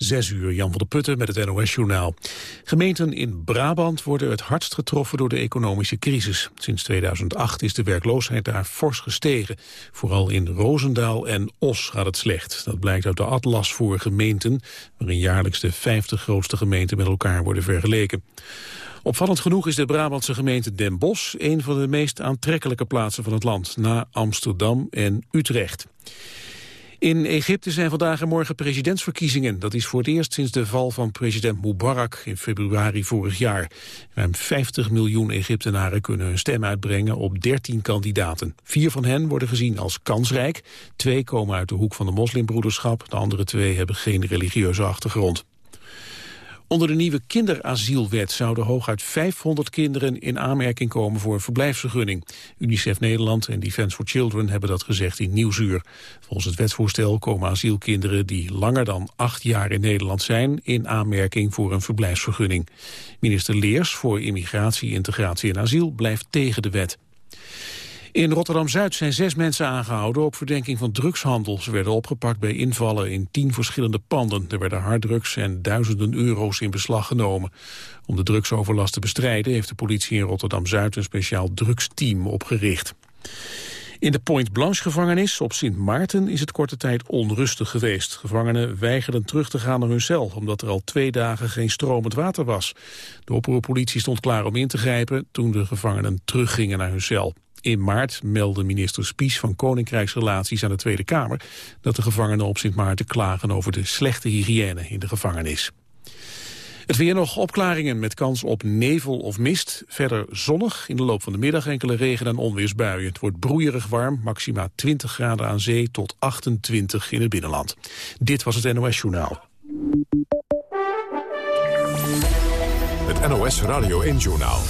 Zes uur, Jan van der Putten met het NOS-journaal. Gemeenten in Brabant worden het hardst getroffen door de economische crisis. Sinds 2008 is de werkloosheid daar fors gestegen. Vooral in Roosendaal en Os gaat het slecht. Dat blijkt uit de atlas voor gemeenten... waarin jaarlijks de 50 grootste gemeenten met elkaar worden vergeleken. Opvallend genoeg is de Brabantse gemeente Den Bosch... een van de meest aantrekkelijke plaatsen van het land... na Amsterdam en Utrecht. In Egypte zijn vandaag en morgen presidentsverkiezingen. Dat is voor het eerst sinds de val van president Mubarak in februari vorig jaar. Ruim 50 miljoen Egyptenaren kunnen hun stem uitbrengen op 13 kandidaten. Vier van hen worden gezien als kansrijk. Twee komen uit de hoek van de moslimbroederschap. De andere twee hebben geen religieuze achtergrond. Onder de nieuwe kinderasielwet zouden hooguit 500 kinderen in aanmerking komen voor een verblijfsvergunning. UNICEF Nederland en Defence for Children hebben dat gezegd in Nieuwsuur. Volgens het wetsvoorstel komen asielkinderen die langer dan acht jaar in Nederland zijn in aanmerking voor een verblijfsvergunning. Minister Leers voor Immigratie, Integratie en Asiel blijft tegen de wet. In Rotterdam-Zuid zijn zes mensen aangehouden op verdenking van drugshandel. Ze werden opgepakt bij invallen in tien verschillende panden. Er werden harddrugs en duizenden euro's in beslag genomen. Om de drugsoverlast te bestrijden heeft de politie in Rotterdam-Zuid een speciaal drugsteam opgericht. In de Point Blanche-gevangenis op Sint Maarten is het korte tijd onrustig geweest. Gevangenen weigerden terug te gaan naar hun cel, omdat er al twee dagen geen stromend water was. De oproerpolitie stond klaar om in te grijpen toen de gevangenen teruggingen naar hun cel. In maart meldde minister Spies van Koninkrijksrelaties aan de Tweede Kamer dat de gevangenen op Sint Maarten klagen over de slechte hygiëne in de gevangenis. Het weer nog opklaringen met kans op nevel of mist. Verder zonnig, in de loop van de middag enkele regen- en onweersbuien. Het wordt broeierig warm, maxima 20 graden aan zee tot 28 in het binnenland. Dit was het NOS Journaal. Het NOS Radio 1 Journaal.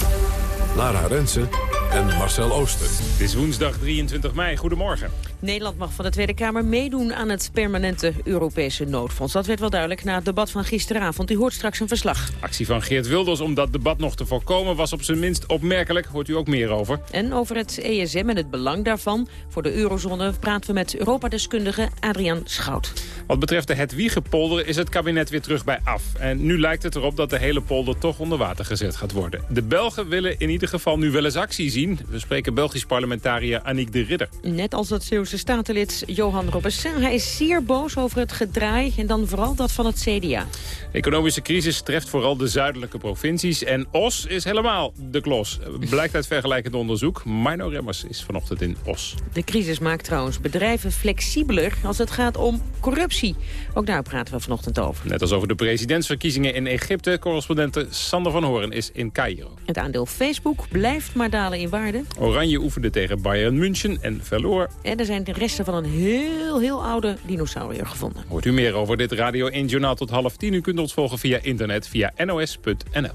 Lara Rensen en Marcel Ooster. Het is woensdag 23 mei. Goedemorgen. Nederland mag van de Tweede Kamer meedoen aan het permanente Europese noodfonds. Dat werd wel duidelijk na het debat van gisteravond. U hoort straks een verslag. Actie van Geert Wilders om dat debat nog te voorkomen was op zijn minst opmerkelijk. Hoort u ook meer over. En over het ESM en het belang daarvan voor de eurozone praten we met Europa-deskundige Adriaan Schout. Wat betreft de Hedwiegepolder is het kabinet weer terug bij af. En nu lijkt het erop dat de hele polder toch onder water gezet gaat worden. De Belgen willen in ieder geval nu wel eens actie zien. We spreken Belgisch parlementariër Aniek de Ridder. Net als het Zeeuwse statenlid Johan Robessin. Hij is zeer boos over het gedraai en dan vooral dat van het CDA. De economische crisis treft vooral de zuidelijke provincies. En Os is helemaal de klos. Blijkt uit vergelijkend onderzoek. Mino Remmers is vanochtend in Os. De crisis maakt trouwens bedrijven flexibeler als het gaat om corruptie. Ook daar praten we vanochtend over. Net als over de presidentsverkiezingen in Egypte. Correspondente Sander van Hoorn is in Cairo. Het aandeel Facebook blijft maar dalen in waarde. Oranje oefende tegen Bayern München en verloor. En er zijn de resten van een heel, heel oude dinosaurier gevonden. Hoort u meer over dit Radio 1 Journaal tot half tien. U kunt ons volgen via internet via nos.nl.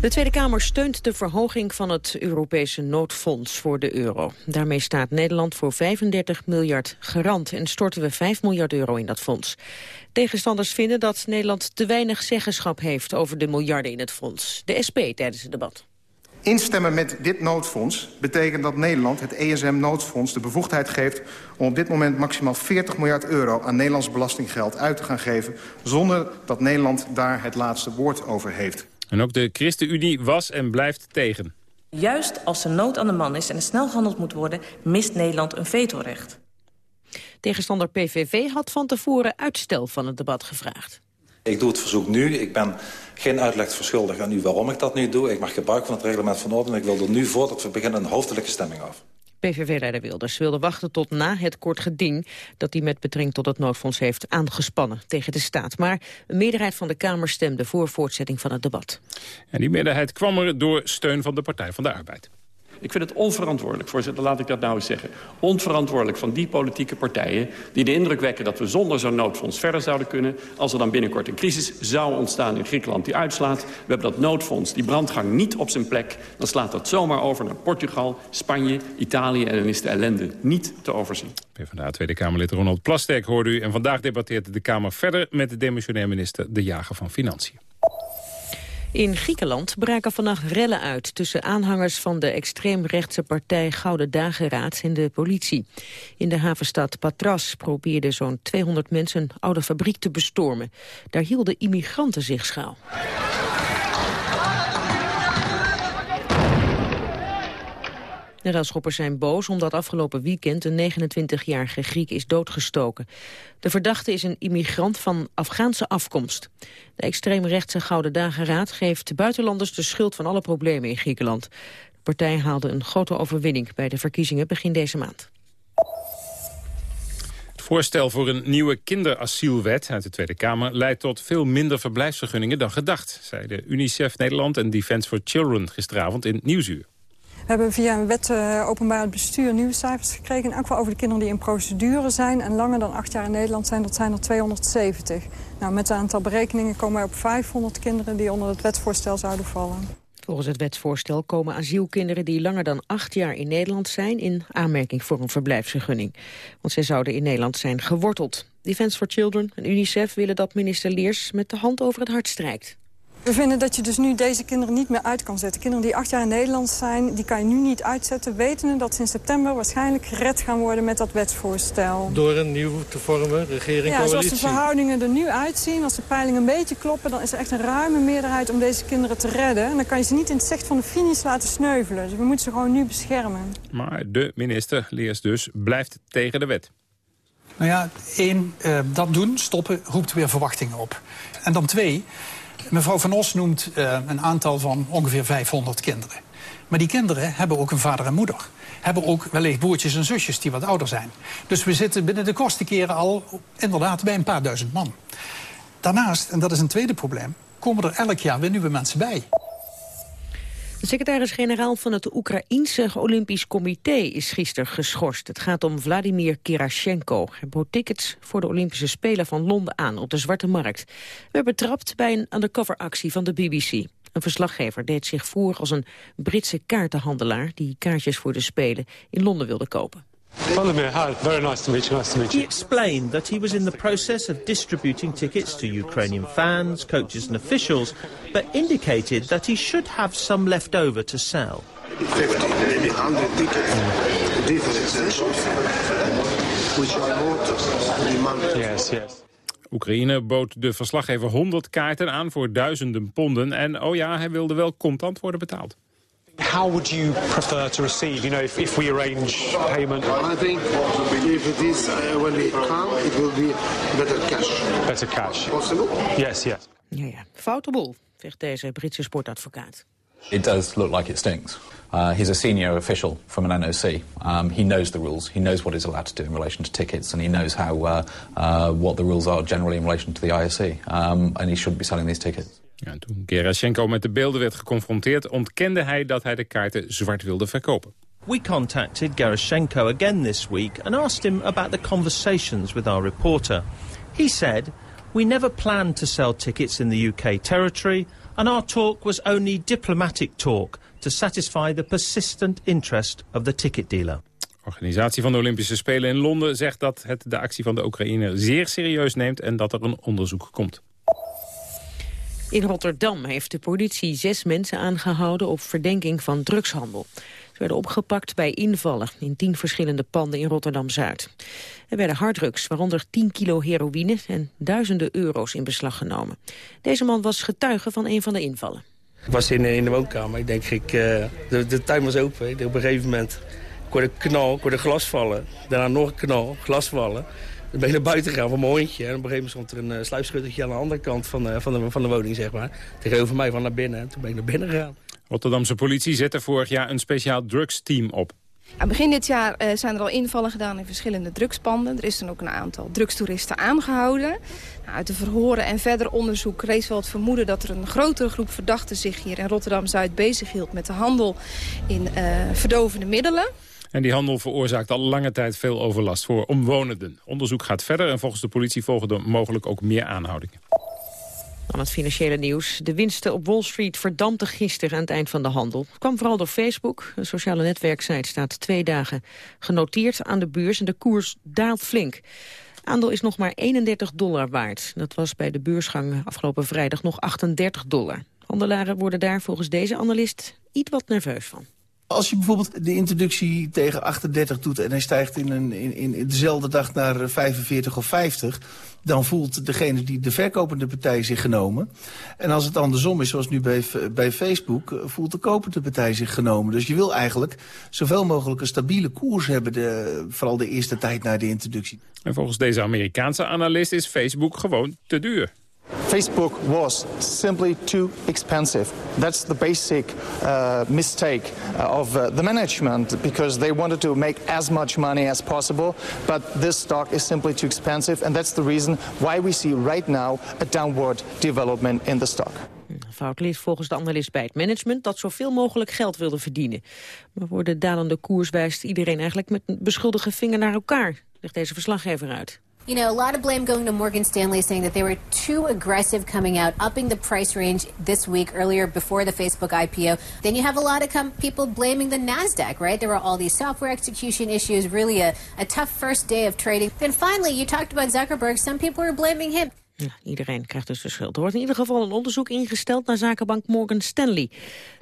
De Tweede Kamer steunt de verhoging van het Europese noodfonds voor de euro. Daarmee staat Nederland voor 35 miljard garant en storten we 5 miljard euro in dat fonds. Tegenstanders vinden dat Nederland te weinig zeggenschap heeft over de miljarden in het fonds. De SP tijdens het debat. Instemmen met dit noodfonds betekent dat Nederland het ESM-noodfonds de bevoegdheid geeft om op dit moment maximaal 40 miljard euro aan Nederlands belastinggeld uit te gaan geven, zonder dat Nederland daar het laatste woord over heeft. En ook de ChristenUnie was en blijft tegen. Juist als er nood aan de man is en er snel gehandeld moet worden, mist Nederland een vetorecht. Tegenstander PVV had van tevoren uitstel van het debat gevraagd. Ik doe het verzoek nu. Ik ben geen uitleg verschuldigd aan u waarom ik dat nu doe. Ik mag gebruik van het reglement van orde. En ik wil er nu, voordat we beginnen, een hoofdelijke stemming af. PVV-leider Wilders wilde wachten tot na het kort geding... dat hij met betrekking tot het noodfonds heeft aangespannen tegen de staat. Maar een meerderheid van de Kamer stemde voor voortzetting van het debat. En die meerderheid kwam er door steun van de Partij van de Arbeid. Ik vind het onverantwoordelijk, voorzitter, laat ik dat nou eens zeggen. Onverantwoordelijk van die politieke partijen die de indruk wekken... dat we zonder zo'n noodfonds verder zouden kunnen. Als er dan binnenkort een crisis zou ontstaan in Griekenland die uitslaat... we hebben dat noodfonds, die brandgang niet op zijn plek... dan slaat dat zomaar over naar Portugal, Spanje, Italië... en dan is de ellende niet te overzien. PvdA Tweede Kamerlid Ronald Plasterk hoorde u. En vandaag debatteert de Kamer verder met de demissionair minister De Jager van Financiën. In Griekenland braken vannacht rellen uit tussen aanhangers van de extreemrechtse partij Gouden Dageraad en de politie. In de havenstad Patras probeerden zo'n 200 mensen een oude fabriek te bestormen. Daar hielden immigranten zich schuil. De relschoppers zijn boos omdat afgelopen weekend een 29-jarige Griek is doodgestoken. De verdachte is een immigrant van Afghaanse afkomst. De extreemrechtse Gouden Dageraad geeft buitenlanders de schuld van alle problemen in Griekenland. De partij haalde een grote overwinning bij de verkiezingen begin deze maand. Het voorstel voor een nieuwe kinderasielwet uit de Tweede Kamer leidt tot veel minder verblijfsvergunningen dan gedacht, zeiden UNICEF Nederland en Defence for Children gisteravond in Nieuwsuur. We hebben via een wet uh, openbaar bestuur nieuwe cijfers gekregen. In elk over de kinderen die in procedure zijn... en langer dan acht jaar in Nederland zijn, dat zijn er 270. Nou, met een aantal berekeningen komen wij op 500 kinderen... die onder het wetsvoorstel zouden vallen. Volgens het wetsvoorstel komen asielkinderen die langer dan acht jaar in Nederland zijn... in aanmerking voor een verblijfsvergunning. Want zij zouden in Nederland zijn geworteld. Defence for Children en UNICEF willen dat minister Leers met de hand over het hart strijkt. We vinden dat je dus nu deze kinderen niet meer uit kan zetten. Kinderen die acht jaar in Nederland zijn, die kan je nu niet uitzetten... wetende dat ze in september waarschijnlijk gered gaan worden met dat wetsvoorstel. Door een nieuw te vormen regering Ja, zoals de verhoudingen er nu uitzien, als de peilingen een beetje kloppen... dan is er echt een ruime meerderheid om deze kinderen te redden. En dan kan je ze niet in het zicht van de finish laten sneuvelen. Dus we moeten ze gewoon nu beschermen. Maar de minister, Leers dus, blijft tegen de wet. Nou ja, één, uh, dat doen, stoppen, roept weer verwachtingen op. En dan twee, Mevrouw Van Os noemt uh, een aantal van ongeveer 500 kinderen. Maar die kinderen hebben ook een vader en moeder. Hebben ook wellicht broertjes en zusjes die wat ouder zijn. Dus we zitten binnen de kortste keren al inderdaad bij een paar duizend man. Daarnaast, en dat is een tweede probleem, komen er elk jaar weer nieuwe mensen bij. De secretaris-generaal van het Oekraïense Olympisch Comité is gisteren geschorst. Het gaat om Vladimir Kirashenko. Hij bood tickets voor de Olympische Spelen van Londen aan op de Zwarte Markt. We werden betrapt bij een undercover-actie van de BBC. Een verslaggever deed zich voor als een Britse kaartenhandelaar... die kaartjes voor de Spelen in Londen wilde kopen. Vladimir, hi. Very nice to meet you. Nice to meet you. He explained that he was in the process of distributing tickets to Ukrainian fans, coaches and officials, but indicated that he should have some left over to sell. 50, maybe 100 tickets, different sections, which I bought Yes, yes. Oekraïne bood de verslaggever 100 kaarten aan voor duizenden ponden. En oh ja, hij wilde wel contant worden betaald. How would you prefer to receive, you know, if, if we arrange payment? I think if it is uh, when we come, it will be better cash. Better cash. Possible? Yes, yes. Ja, ja. Foute boel, zegt deze Britse sportadvocaat. It does look like it stinks. Uh, he's a senior official from an NOC. Um, he knows the rules. He knows what he's allowed to do in relation to tickets, and he knows how uh, uh, what the rules are generally in relation to the IOC. Um, and he shouldn't be selling these tickets. Ja, toen Gerashenko met de beelden werd geconfronteerd... ontkende hij dat hij de kaarten zwart wilde verkopen. We contacted Gerashenko again this week and asked him about the conversations with our reporter. He said, we never planned to sell tickets in the UK territory and our talk was only diplomatic talk to satisfy the persistent interest of the ticket dealer. organisatie van de Olympische Spelen in Londen zegt dat het de actie van de Oekraïne zeer serieus neemt en dat er een onderzoek komt. In Rotterdam heeft de politie zes mensen aangehouden op verdenking van drugshandel. Ze werden opgepakt bij invallen in tien verschillende panden in Rotterdam-Zuid. Er werden harddrugs, waaronder 10 kilo heroïne en duizenden euro's in beslag genomen. Deze man was getuige van een van de invallen. Ik was in, in de woonkamer, ik denk, ik, uh, de, de tuin was open. Op een gegeven moment ik hoorde knal, ik hoorde glas vallen. Daarna nog een knal, glas vallen. Dan ben ik naar buiten gegaan van mijn hondje. En op een gegeven moment stond er een uh, sluipschuttertje aan de andere kant van, uh, van, de, van de woning, zeg maar. Tegenover mij van naar binnen. En toen ben ik naar binnen gegaan. Rotterdamse politie zette vorig jaar een speciaal drugsteam op. Ja, begin dit jaar uh, zijn er al invallen gedaan in verschillende drugspanden. Er is dan ook een aantal drugstoeristen aangehouden. Nou, uit de verhoren en verder onderzoek rees wel het vermoeden... dat er een grotere groep verdachten zich hier in Rotterdam-Zuid bezighield... met de handel in verdovende middelen. En die handel veroorzaakt al lange tijd veel overlast voor omwonenden. Onderzoek gaat verder en volgens de politie volgen er mogelijk ook meer aanhoudingen. Dan het financiële nieuws. De winsten op Wall Street verdampten gisteren aan het eind van de handel. Kwam vooral door Facebook. Een sociale netwerksite staat twee dagen genoteerd aan de beurs... en de koers daalt flink. Aandeel is nog maar 31 dollar waard. Dat was bij de beursgang afgelopen vrijdag nog 38 dollar. Handelaren worden daar volgens deze analist iets wat nerveus van. Als je bijvoorbeeld de introductie tegen 38 doet... en hij stijgt in, in, in dezelfde dag naar 45 of 50 dan voelt degene die de verkopende partij zich genomen. En als het andersom is, zoals nu bij, bij Facebook, eh, voelt de kopende partij zich genomen. Dus je wil eigenlijk zoveel mogelijk een stabiele koers hebben, de, vooral de eerste tijd na de introductie. En volgens deze Amerikaanse analist is Facebook gewoon te duur. Facebook was simply too expensive. That's the basic uh, mistake uh, of uh, the management because they wanted to make as much money as possible, but this stock is simply too expensive, and that's the reason why we see right now a downward development in the stock. Fout ligt volgens de analist bij het management dat zoveel mogelijk geld wilde verdienen. Maar voor de dalende koers wijst iedereen eigenlijk met een beschuldige vinger naar elkaar, legt deze verslaggever uit. You know, a lot of blame going to Morgan Stanley saying that they were too aggressive coming out, upping the price range this week earlier before the Facebook IPO. Then you have a lot of people blaming the NASDAQ, right? There were all these software execution issues, really a, a tough first day of trading. Then finally, you talked about Zuckerberg. Some people are blaming him. Ja, iedereen krijgt dus de schuld. Er wordt in ieder geval een onderzoek ingesteld naar zakenbank Morgan Stanley.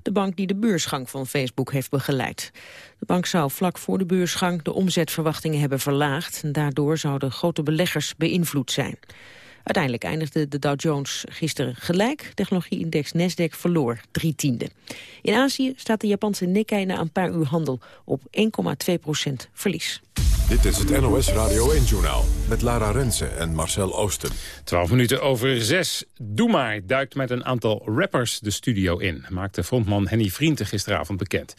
De bank die de beursgang van Facebook heeft begeleid. De bank zou vlak voor de beursgang de omzetverwachtingen hebben verlaagd. En daardoor zouden grote beleggers beïnvloed zijn. Uiteindelijk eindigde de Dow Jones gisteren gelijk. Technologie-index Nasdaq verloor drie tiende. In Azië staat de Japanse Nikkei na een paar uur handel op 1,2 procent verlies. Dit is het NOS Radio 1-journaal met Lara Rensen en Marcel Oosten. 12 minuten over 6. Doe maar duikt met een aantal rappers de studio in. Maakte frontman Henny Vrienden gisteravond bekend.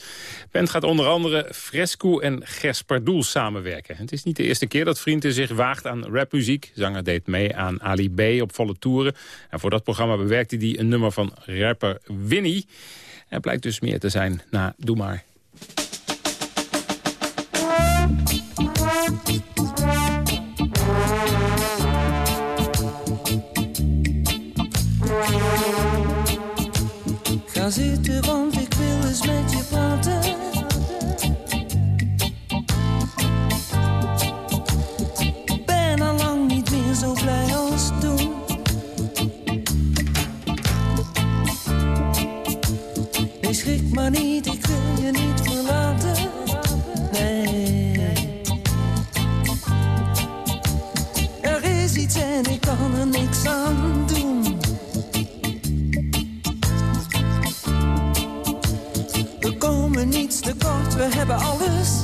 Band gaat onder andere Fresco en Gerspardoel samenwerken. Het is niet de eerste keer dat Vrienden zich waagt aan rapmuziek. Zanger deed mee aan Ali B op volle toeren. En voor dat programma bewerkte hij een nummer van rapper Winnie. Er blijkt dus meer te zijn na Doe maar. Schrik maar niet, ik wil je niet verlaten. Nee. Er is iets en ik kan er niks aan doen. We komen niets tekort, we hebben alles.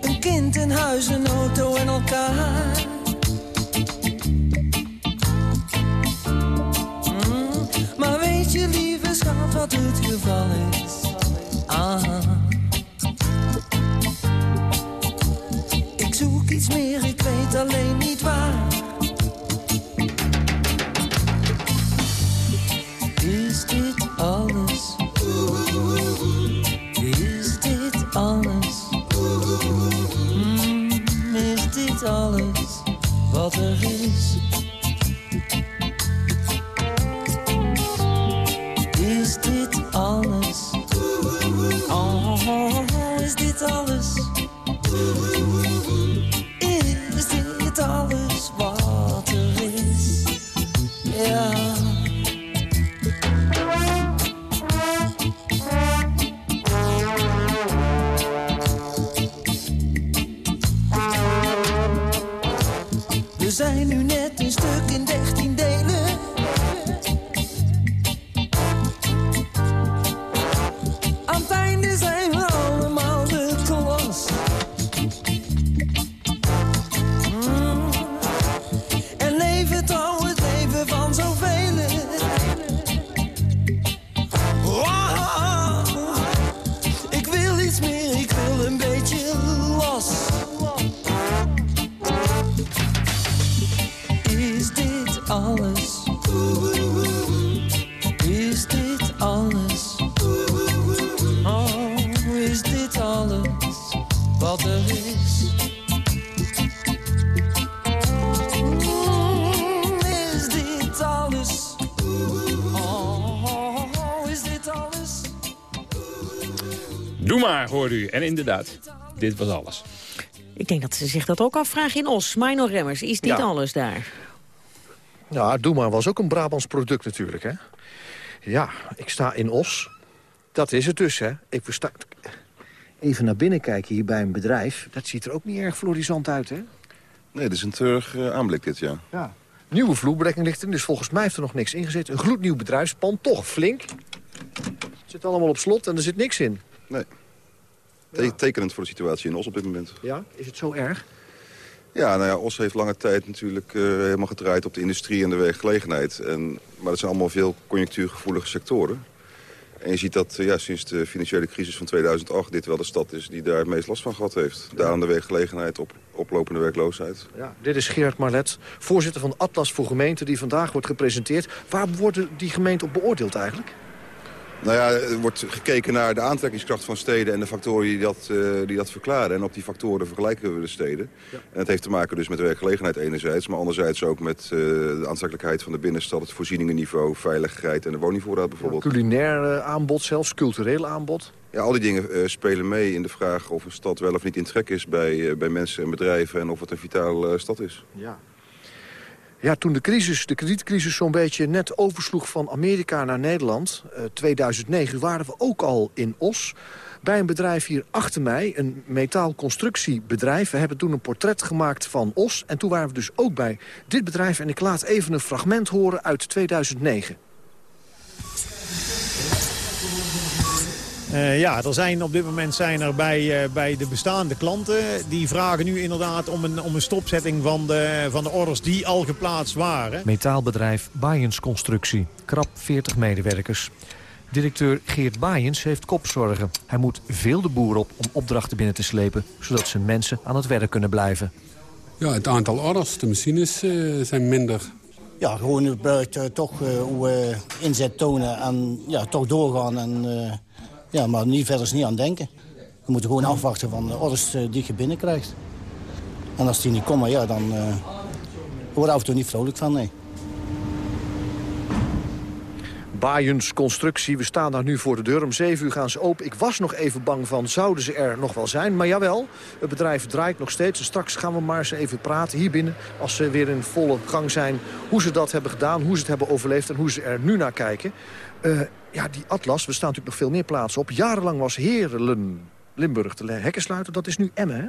Een kind, een huis, een auto en elkaar. Wat het geval is? Ah. Ik zoek iets meer, ik weet alleen hoorde u. En inderdaad, dit was alles. Ik denk dat ze zich dat ook afvragen in Os. Mino Remmers, is dit Ja. alles daar? Ja, Doe maar was ook een Brabants product natuurlijk, hè? Ja, ik sta in Os. Dat is het dus, hè? Ik versta... Even naar binnen kijken hier bij een bedrijf. Dat ziet er ook niet erg florisant uit, hè? Nee, dat is een treurig uh, aanblik dit jaar. Ja. Nieuwe vloerbedekking ligt er, dus volgens mij heeft er nog niks ingezet. Een gloednieuw bedrijfspand, toch flink. Het zit allemaal op slot en er zit niks in. Nee. Ja. Tekenend voor de situatie in Os op dit moment. Ja, is het zo erg? Ja, nou ja, Os heeft lange tijd natuurlijk uh, helemaal gedraaid op de industrie en de werkgelegenheid. En, maar dat zijn allemaal veel conjunctuurgevoelige sectoren. En je ziet dat ja, sinds de financiële crisis van 2008 dit wel de stad is die daar het meest last van gehad heeft. Dalende werkgelegenheid, op, oplopende werkloosheid. Ja, dit is Gerard Marlet, voorzitter van Atlas voor Gemeenten die vandaag wordt gepresenteerd. Waar worden die gemeenten op beoordeeld eigenlijk? Nou ja, er wordt gekeken naar de aantrekkingskracht van steden... en de factoren die dat, uh, die dat verklaren. En op die factoren vergelijken we de steden. Ja. En het heeft te maken dus met werkgelegenheid enerzijds... maar anderzijds ook met uh, de aantrekkelijkheid van de binnenstad... het voorzieningenniveau, veiligheid en de woningvoorraad bijvoorbeeld. Ja, culinair aanbod, zelfs cultureel aanbod? Ja, al die dingen spelen mee in de vraag of een stad wel of niet in trek is... bij, bij mensen en bedrijven en of het een vitale stad is. Ja. Ja, toen de, crisis, de kredietcrisis zo'n beetje net oversloeg van Amerika naar Nederland... Uh, 2009 waren we ook al in Os bij een bedrijf hier achter mij, een metaalconstructiebedrijf. We hebben toen een portret gemaakt van Os en toen waren we dus ook bij dit bedrijf. En ik laat even een fragment horen uit 2009. Uh, ja, er zijn op dit moment zijn er bij, uh, bij de bestaande klanten... die vragen nu inderdaad om een, om een stopzetting van de, van de orders die al geplaatst waren. Metaalbedrijf Bayens Constructie. Krap 40 medewerkers. Directeur Geert Bayens heeft kopzorgen. Hij moet veel de boer op om opdrachten binnen te slepen... zodat zijn mensen aan het werk kunnen blijven. Ja, het aantal orders, de machines uh, zijn minder. Ja, gewoon uh, toch hoe inzet tonen en ja, toch doorgaan en... Ja, maar niet verder niet aan denken. Je moet gewoon afwachten van de orders die je binnenkrijgt. En als die niet komen, ja, dan uh, word je af en toe niet vrolijk van, nee. Bayens Constructie, we staan daar nu voor de deur. Om 7 uur gaan ze open. Ik was nog even bang van, zouden ze er nog wel zijn? Maar jawel, het bedrijf draait nog steeds. En straks gaan we maar eens even praten hier binnen... als ze weer in volle gang zijn, hoe ze dat hebben gedaan... hoe ze het hebben overleefd en hoe ze er nu naar kijken. Uh, ja, die atlas, we staan natuurlijk nog veel meer plaatsen op. Jarenlang was Heerlen, Limburg, de hekkensluiter. Dat is nu Emmen, hè?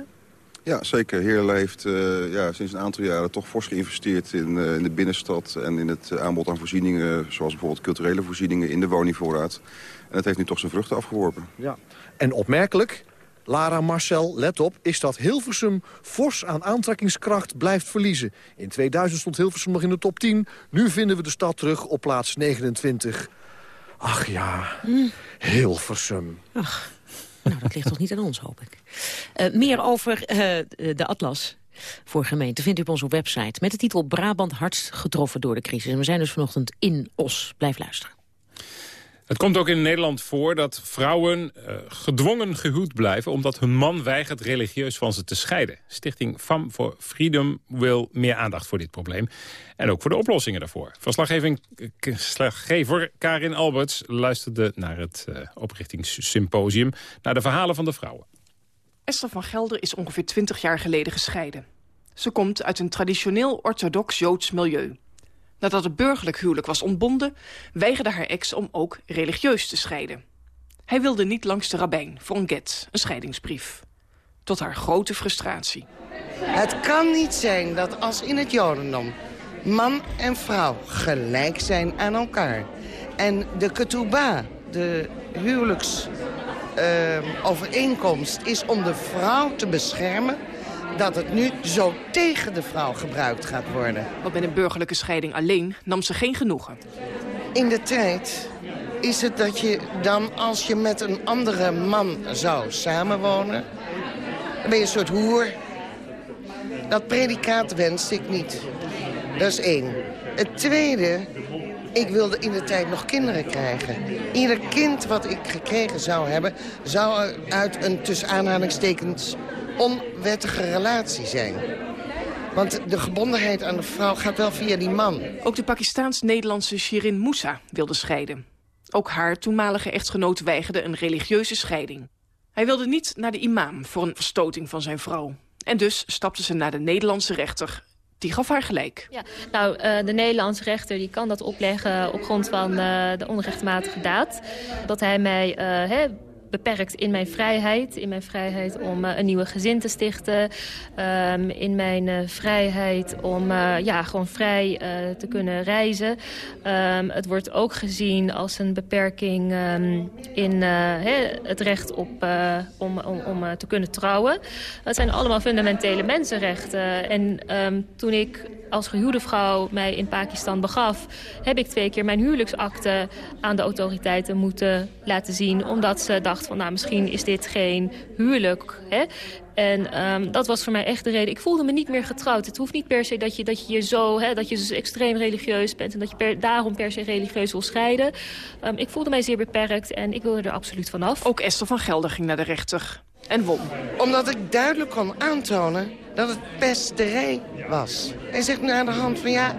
Ja, zeker. Heerlen heeft uh, ja, sinds een aantal jaren toch fors geïnvesteerd in, uh, in de binnenstad... en in het aanbod aan voorzieningen, zoals bijvoorbeeld culturele voorzieningen in de woningvoorraad. En dat heeft nu toch zijn vruchten afgeworpen. Ja. En opmerkelijk, Lara Marcel, let op, is dat Hilversum fors aan aantrekkingskracht blijft verliezen. In 2000 stond Hilversum nog in de top 10. Nu vinden we de stad terug op plaats 29. Ach ja, mm. Hilversum. Ach, nou, dat ligt toch niet aan ons, hoop ik. Uh, meer over uh, de atlas voor gemeenten vindt u op onze website... met de titel Brabant hardst getroffen door de crisis. En we zijn dus vanochtend in Os. Blijf luisteren. Het komt ook in Nederland voor dat vrouwen uh, gedwongen gehuwd blijven... omdat hun man weigert religieus van ze te scheiden. Stichting Fam for Freedom wil meer aandacht voor dit probleem. En ook voor de oplossingen daarvoor. Verslaggever Karin Alberts luisterde naar het uh, oprichtingssymposium... naar de verhalen van de vrouwen. Esther van Gelder is ongeveer 20 jaar geleden gescheiden. Ze komt uit een traditioneel orthodox Joods milieu. Nadat het burgerlijk huwelijk was ontbonden... weigerde haar ex om ook religieus te scheiden. Hij wilde niet langs de rabbijn voor een get, een scheidingsbrief. Tot haar grote frustratie. Het kan niet zijn dat als in het jodendom man en vrouw gelijk zijn aan elkaar... en de ketubah, de huwelijksovereenkomst, uh, is om de vrouw te beschermen dat het nu zo tegen de vrouw gebruikt gaat worden. Want met een burgerlijke scheiding alleen nam ze geen genoegen. In de tijd is het dat je dan, als je met een andere man zou samenwonen... dan ben je een soort hoer. Dat predicaat wens ik niet. Dat is één. Het tweede, ik wilde in de tijd nog kinderen krijgen. Ieder kind wat ik gekregen zou hebben... zou uit een tussen aanhalingstekens onwettige relatie zijn. Want de gebondenheid aan de vrouw gaat wel via die man. Ook de Pakistaans-Nederlandse Shirin Moussa wilde scheiden. Ook haar toenmalige echtgenoot weigerde een religieuze scheiding. Hij wilde niet naar de imam voor een verstoting van zijn vrouw. En dus stapte ze naar de Nederlandse rechter Die gaf haar gelijk. Ja, nou, uh, de Nederlandse rechter die kan dat opleggen op grond van uh, de onrechtmatige daad. Dat hij mij uh, hè, beperkt in mijn vrijheid. In mijn vrijheid om uh, een nieuwe gezin te stichten. Um, in mijn uh, vrijheid om uh, ja, gewoon vrij te kunnen reizen. Um, het wordt ook gezien als een beperking um, in he, het recht op, om, om, om te kunnen trouwen. Dat zijn allemaal fundamentele mensenrechten. En toen ik als gehuwde vrouw mij in Pakistan begaf... heb ik twee keer mijn huwelijksakte aan de autoriteiten moeten laten zien. Omdat ze dachten van, nou, misschien is dit geen huwelijk. Hè? En um, dat was voor mij echt de reden. Ik voelde me niet meer getrouwd. Het hoeft niet per se dat je dat je, je zo, hè, dat je dus extreem religieus bent... en dat je per, daarom per se religieus wil scheiden. Um, ik voelde mij zeer beperkt en ik wilde er absoluut vanaf. Ook Esther van Gelder ging naar de rechter en won. Omdat ik duidelijk kon aantonen dat het pesterij was. Hij zegt nu aan de hand van ja,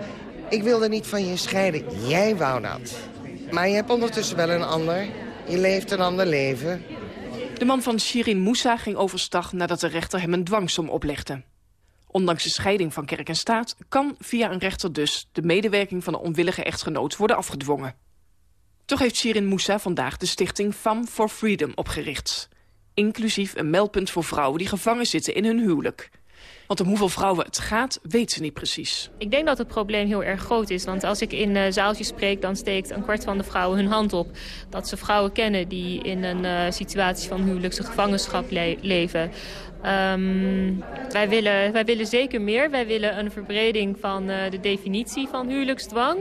ik wilde niet van je scheiden. Jij wou dat. Maar je hebt ondertussen wel een ander. Je leeft een ander leven. De man van Shirin Moussa ging overstag nadat de rechter hem een dwangsom oplegde. Ondanks de scheiding van kerk en staat kan via een rechter dus de medewerking van een onwillige echtgenoot worden afgedwongen. Toch heeft Shirin Moussa vandaag de stichting Fam for Freedom opgericht. Inclusief een meldpunt voor vrouwen die gevangen zitten in hun huwelijk. Want om hoeveel vrouwen het gaat, weet ze niet precies. Ik denk dat het probleem heel erg groot is. Want als ik in uh, zaaltjes spreek, dan steekt een kwart van de vrouwen hun hand op. Dat ze vrouwen kennen die in een uh, situatie van huwelijkse gevangenschap le leven. Um, wij, willen, wij willen zeker meer. Wij willen een verbreding van uh, de definitie van huwelijksdwang.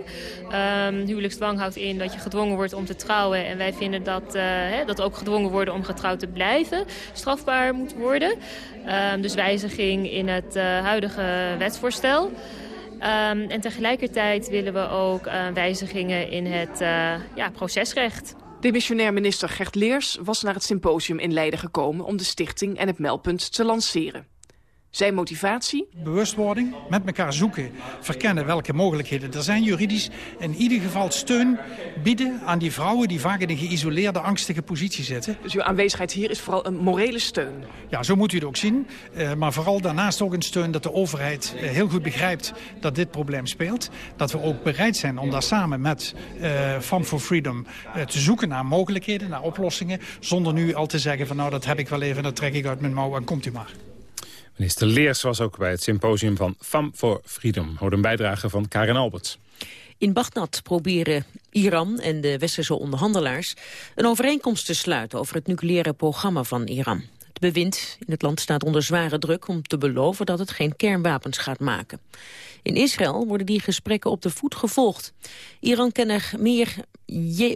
Um, huwelijksdwang houdt in dat je gedwongen wordt om te trouwen. En wij vinden dat, uh, hè, dat ook gedwongen worden om getrouwd te blijven strafbaar moet worden. Um, dus wijziging in het uh, huidige wetsvoorstel. En tegelijkertijd willen we ook wijzigingen in het ja, procesrecht. Demissionair minister Gert Leers was naar het symposium in Leiden gekomen... om de stichting en het meldpunt te lanceren. Zijn motivatie? Bewustwording, met elkaar zoeken, verkennen welke mogelijkheden er zijn juridisch. In ieder geval steun bieden aan die vrouwen die vaak in een geïsoleerde, angstige positie zitten. Dus uw aanwezigheid hier is vooral een morele steun? Ja, zo moet u het ook zien. Uh, maar vooral daarnaast ook een steun dat de overheid uh, heel goed begrijpt dat dit probleem speelt. Dat we ook bereid zijn om daar samen met uh, Fund for Freedom te zoeken naar mogelijkheden, naar oplossingen. Zonder nu al te zeggen van nou dat heb ik wel even, dat trek ik uit mijn mouw en komt u maar. Minister Leers was ook bij het symposium van Fam for Freedom. Hoorde een bijdrage van Karin Alberts. In Bagdad proberen Iran en de westerse onderhandelaars een overeenkomst te sluiten over het nucleaire programma van Iran. Het bewind in het land staat onder zware druk om te beloven dat het geen kernwapens gaat maken. In Israël worden die gesprekken op de voet gevolgd. Iran-kenner Mir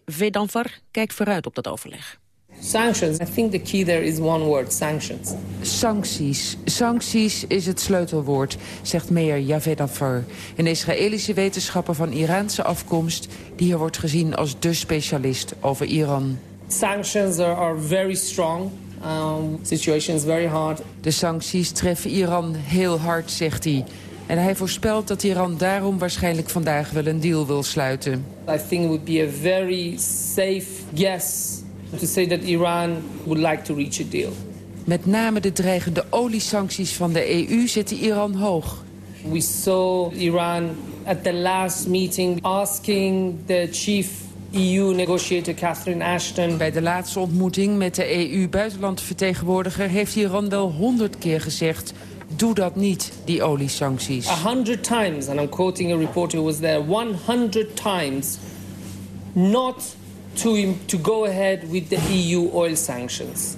Vedanvar kijkt vooruit op dat overleg. Sanctions. I think the key there is one word, sanctions. Sancties. Sancties is het sleutelwoord, zegt Meir Javed Afar. Een Israëlische wetenschapper van Iraanse afkomst... die hier wordt gezien als de specialist over Iran. Sanctions are, are very strong. Um, situation is very hard. De sancties treffen Iran heel hard, zegt hij. En hij voorspelt dat Iran daarom waarschijnlijk vandaag wel een deal wil sluiten. I think it would be a very safe guess to say that Iran would like to reach a deal. Met name de dreigende oliesancties van de EU zitten Iran hoog. We saw Iran at the last meeting asking the chief EU negotiator Catherine Ashton. Bij de laatste ontmoeting met de EU-buitenlandvertegenwoordiger heeft Iran wel honderd keer gezegd... doe dat niet, die oliesancties. A hundred times, and I'm quoting a reporter who was there, 100 times not to, to go ahead with the EU oil sanctions.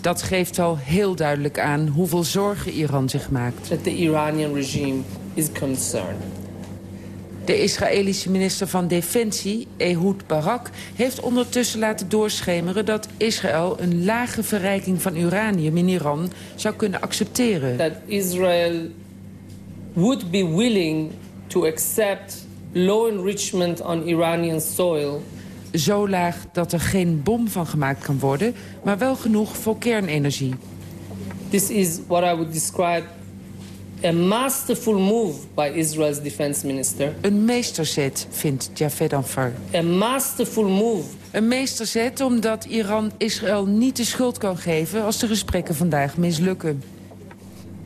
Dat geeft al heel duidelijk aan hoeveel zorgen Iran zich maakt. That the Iranian regime is concerned. De Israëlische minister van Defensie, Ehud Barak, heeft ondertussen laten doorschemeren dat Israël een lage verrijking van uranium in Iran zou kunnen accepteren. That Israel would be willing to accept low enrichment on Iranian soil zo laag dat er geen bom van gemaakt kan worden, maar wel genoeg voor kernenergie. This is what I would describe a masterful move by Israel's defense minister. Een meesterzet, vindt Javed Anfar. A masterful move. Een meesterzet omdat Iran Israël niet de schuld kan geven als de gesprekken vandaag mislukken.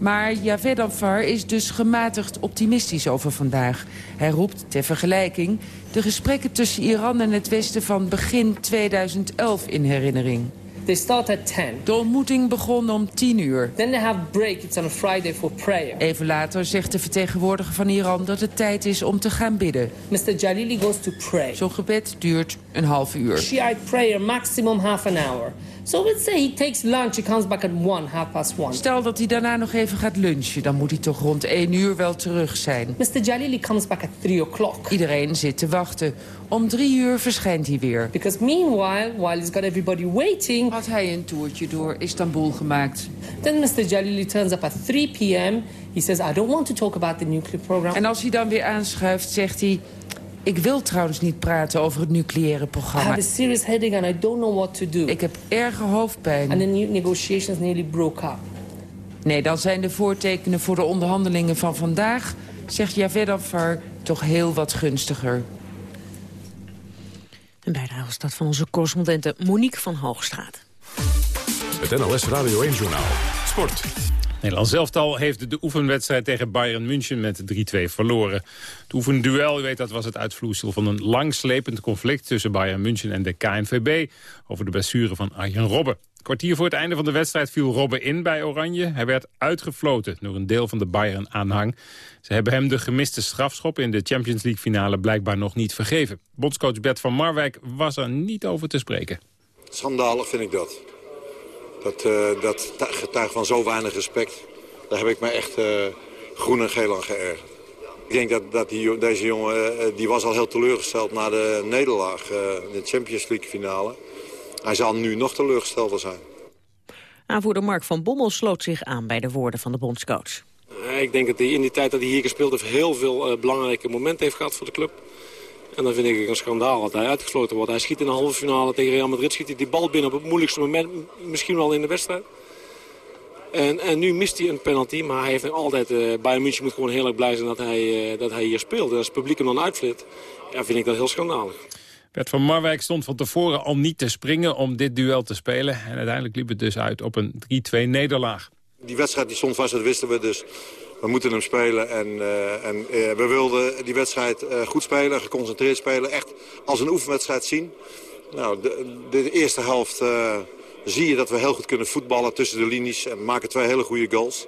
Maar Javedanfar is dus gematigd optimistisch over vandaag. Hij roept, ter vergelijking, de gesprekken tussen Iran en het Westen van begin 2011 in herinnering. They start at 10. De ontmoeting begon om 10 uur. Then they have break. It's on a Friday for prayer. Even later zegt de vertegenwoordiger van Iran dat het tijd is om te gaan bidden. Mr. Jalili goes to pray. Zo'n gebed duurt een half uur. Shiite prayer maximum half an hour. So let's say he takes lunch, he comes back at one, half past one. Stel dat hij daarna nog even gaat lunchen, dan moet hij toch rond 1 uur wel terug zijn. Mr. Jalili comes back at 3 o'clock. Iedereen zit te wachten. Om drie uur verschijnt hij weer. Because meanwhile, while he's got everybody waiting... Had hij een toertje door Istanbul gemaakt. Then Mr. Jalili turns up at 3 p.m. He says, I don't want to talk about the nuclear program. En als hij dan weer aanschuift, zegt hij... Ik wil trouwens niet praten over het nucleaire I programma. have a serious headache and I don't know what to do. Ik heb erge hoofdpijn. And the new negotiations nearly broke up. Nee, dan zijn de voortekenen voor de onderhandelingen van vandaag... zegt Javedafar toch heel wat gunstiger. Een bijdrage was dat van onze correspondente Monique van Hoogstraat. Het NLS Radio 1 Journaal. Sport. Nederland zelftal heeft de oefenwedstrijd tegen Bayern München met 3-2 verloren. Het oefenduel, u weet dat was het uitvloeisel van een langslepend conflict tussen Bayern München en de KNVB over de blessure van Arjen Robben. Kwartier voor het einde van de wedstrijd viel Robben in bij Oranje. Hij werd uitgefloten door een deel van de Bayern-aanhang. Ze hebben hem de gemiste strafschop in de Champions League finale blijkbaar nog niet vergeven. Bondscoach Bert van Marwijk was er niet over te spreken. Schandalig vind ik dat. Dat, eh, dat getuigt van zo weinig respect. Daar heb ik me echt eh, groen en geel aan geërgerd. Ik denk dat, dat die, deze jongen, eh, die was al heel teleurgesteld na de nederlaag in de Champions League finale. Hij zal nu nog teleurgestelder zijn. Aanvoerder Mark van Bommel sloot zich aan bij de woorden van de bondscoach. Ik denk dat hij in die tijd dat hij hier gespeeld heeft... heel veel belangrijke momenten heeft gehad voor de club. En dan vind ik het een schandaal dat hij uitgesloten wordt. Hij schiet in de halve finale tegen Real Madrid. Schiet hij die bal binnen op het moeilijkste moment. Misschien wel in de wedstrijd. En, en nu mist hij een penalty. Maar hij heeft altijd... Uh, Bayern München moet gewoon heel erg blij zijn dat hij, uh, dat hij hier speelt. En als het publiek hem dan uitflit, ja, vind ik dat heel schandalig. Bert van Marwijk stond van tevoren al niet te springen om dit duel te spelen. En uiteindelijk liep het dus uit op een 3-2 nederlaag. Die wedstrijd die stond vast, dat wisten we dus. We moeten hem spelen en, uh, en uh, we wilden die wedstrijd uh, goed spelen, geconcentreerd spelen. Echt als een oefenwedstrijd zien. Nou, de, de eerste helft zie je dat we heel goed kunnen voetballen tussen de linies. En maken twee hele goede goals.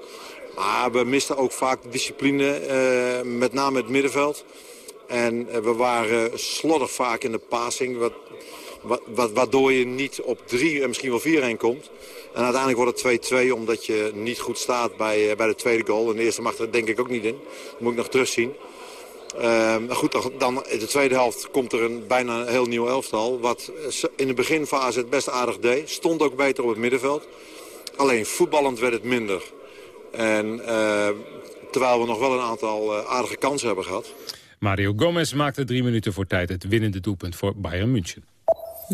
Maar we misten ook vaak de discipline, met name het middenveld. En we waren slordig vaak in de passing. Wat, wat, waardoor je niet op drie en misschien wel vier heen komt. En uiteindelijk wordt het 2-2 omdat je niet goed staat bij, bij de tweede goal. En de eerste mag er denk ik ook niet in. Dat moet ik nog terugzien. Uh, goed, dan in de tweede helft komt er een bijna een heel nieuw elftal. Wat in de beginfase het best aardig deed. Stond ook beter op het middenveld. Alleen voetballend werd het minder. En uh, terwijl we nog wel een aantal uh, aardige kansen hebben gehad. Mario Gomez maakte drie minuten voor tijd het winnende doelpunt voor Bayern München.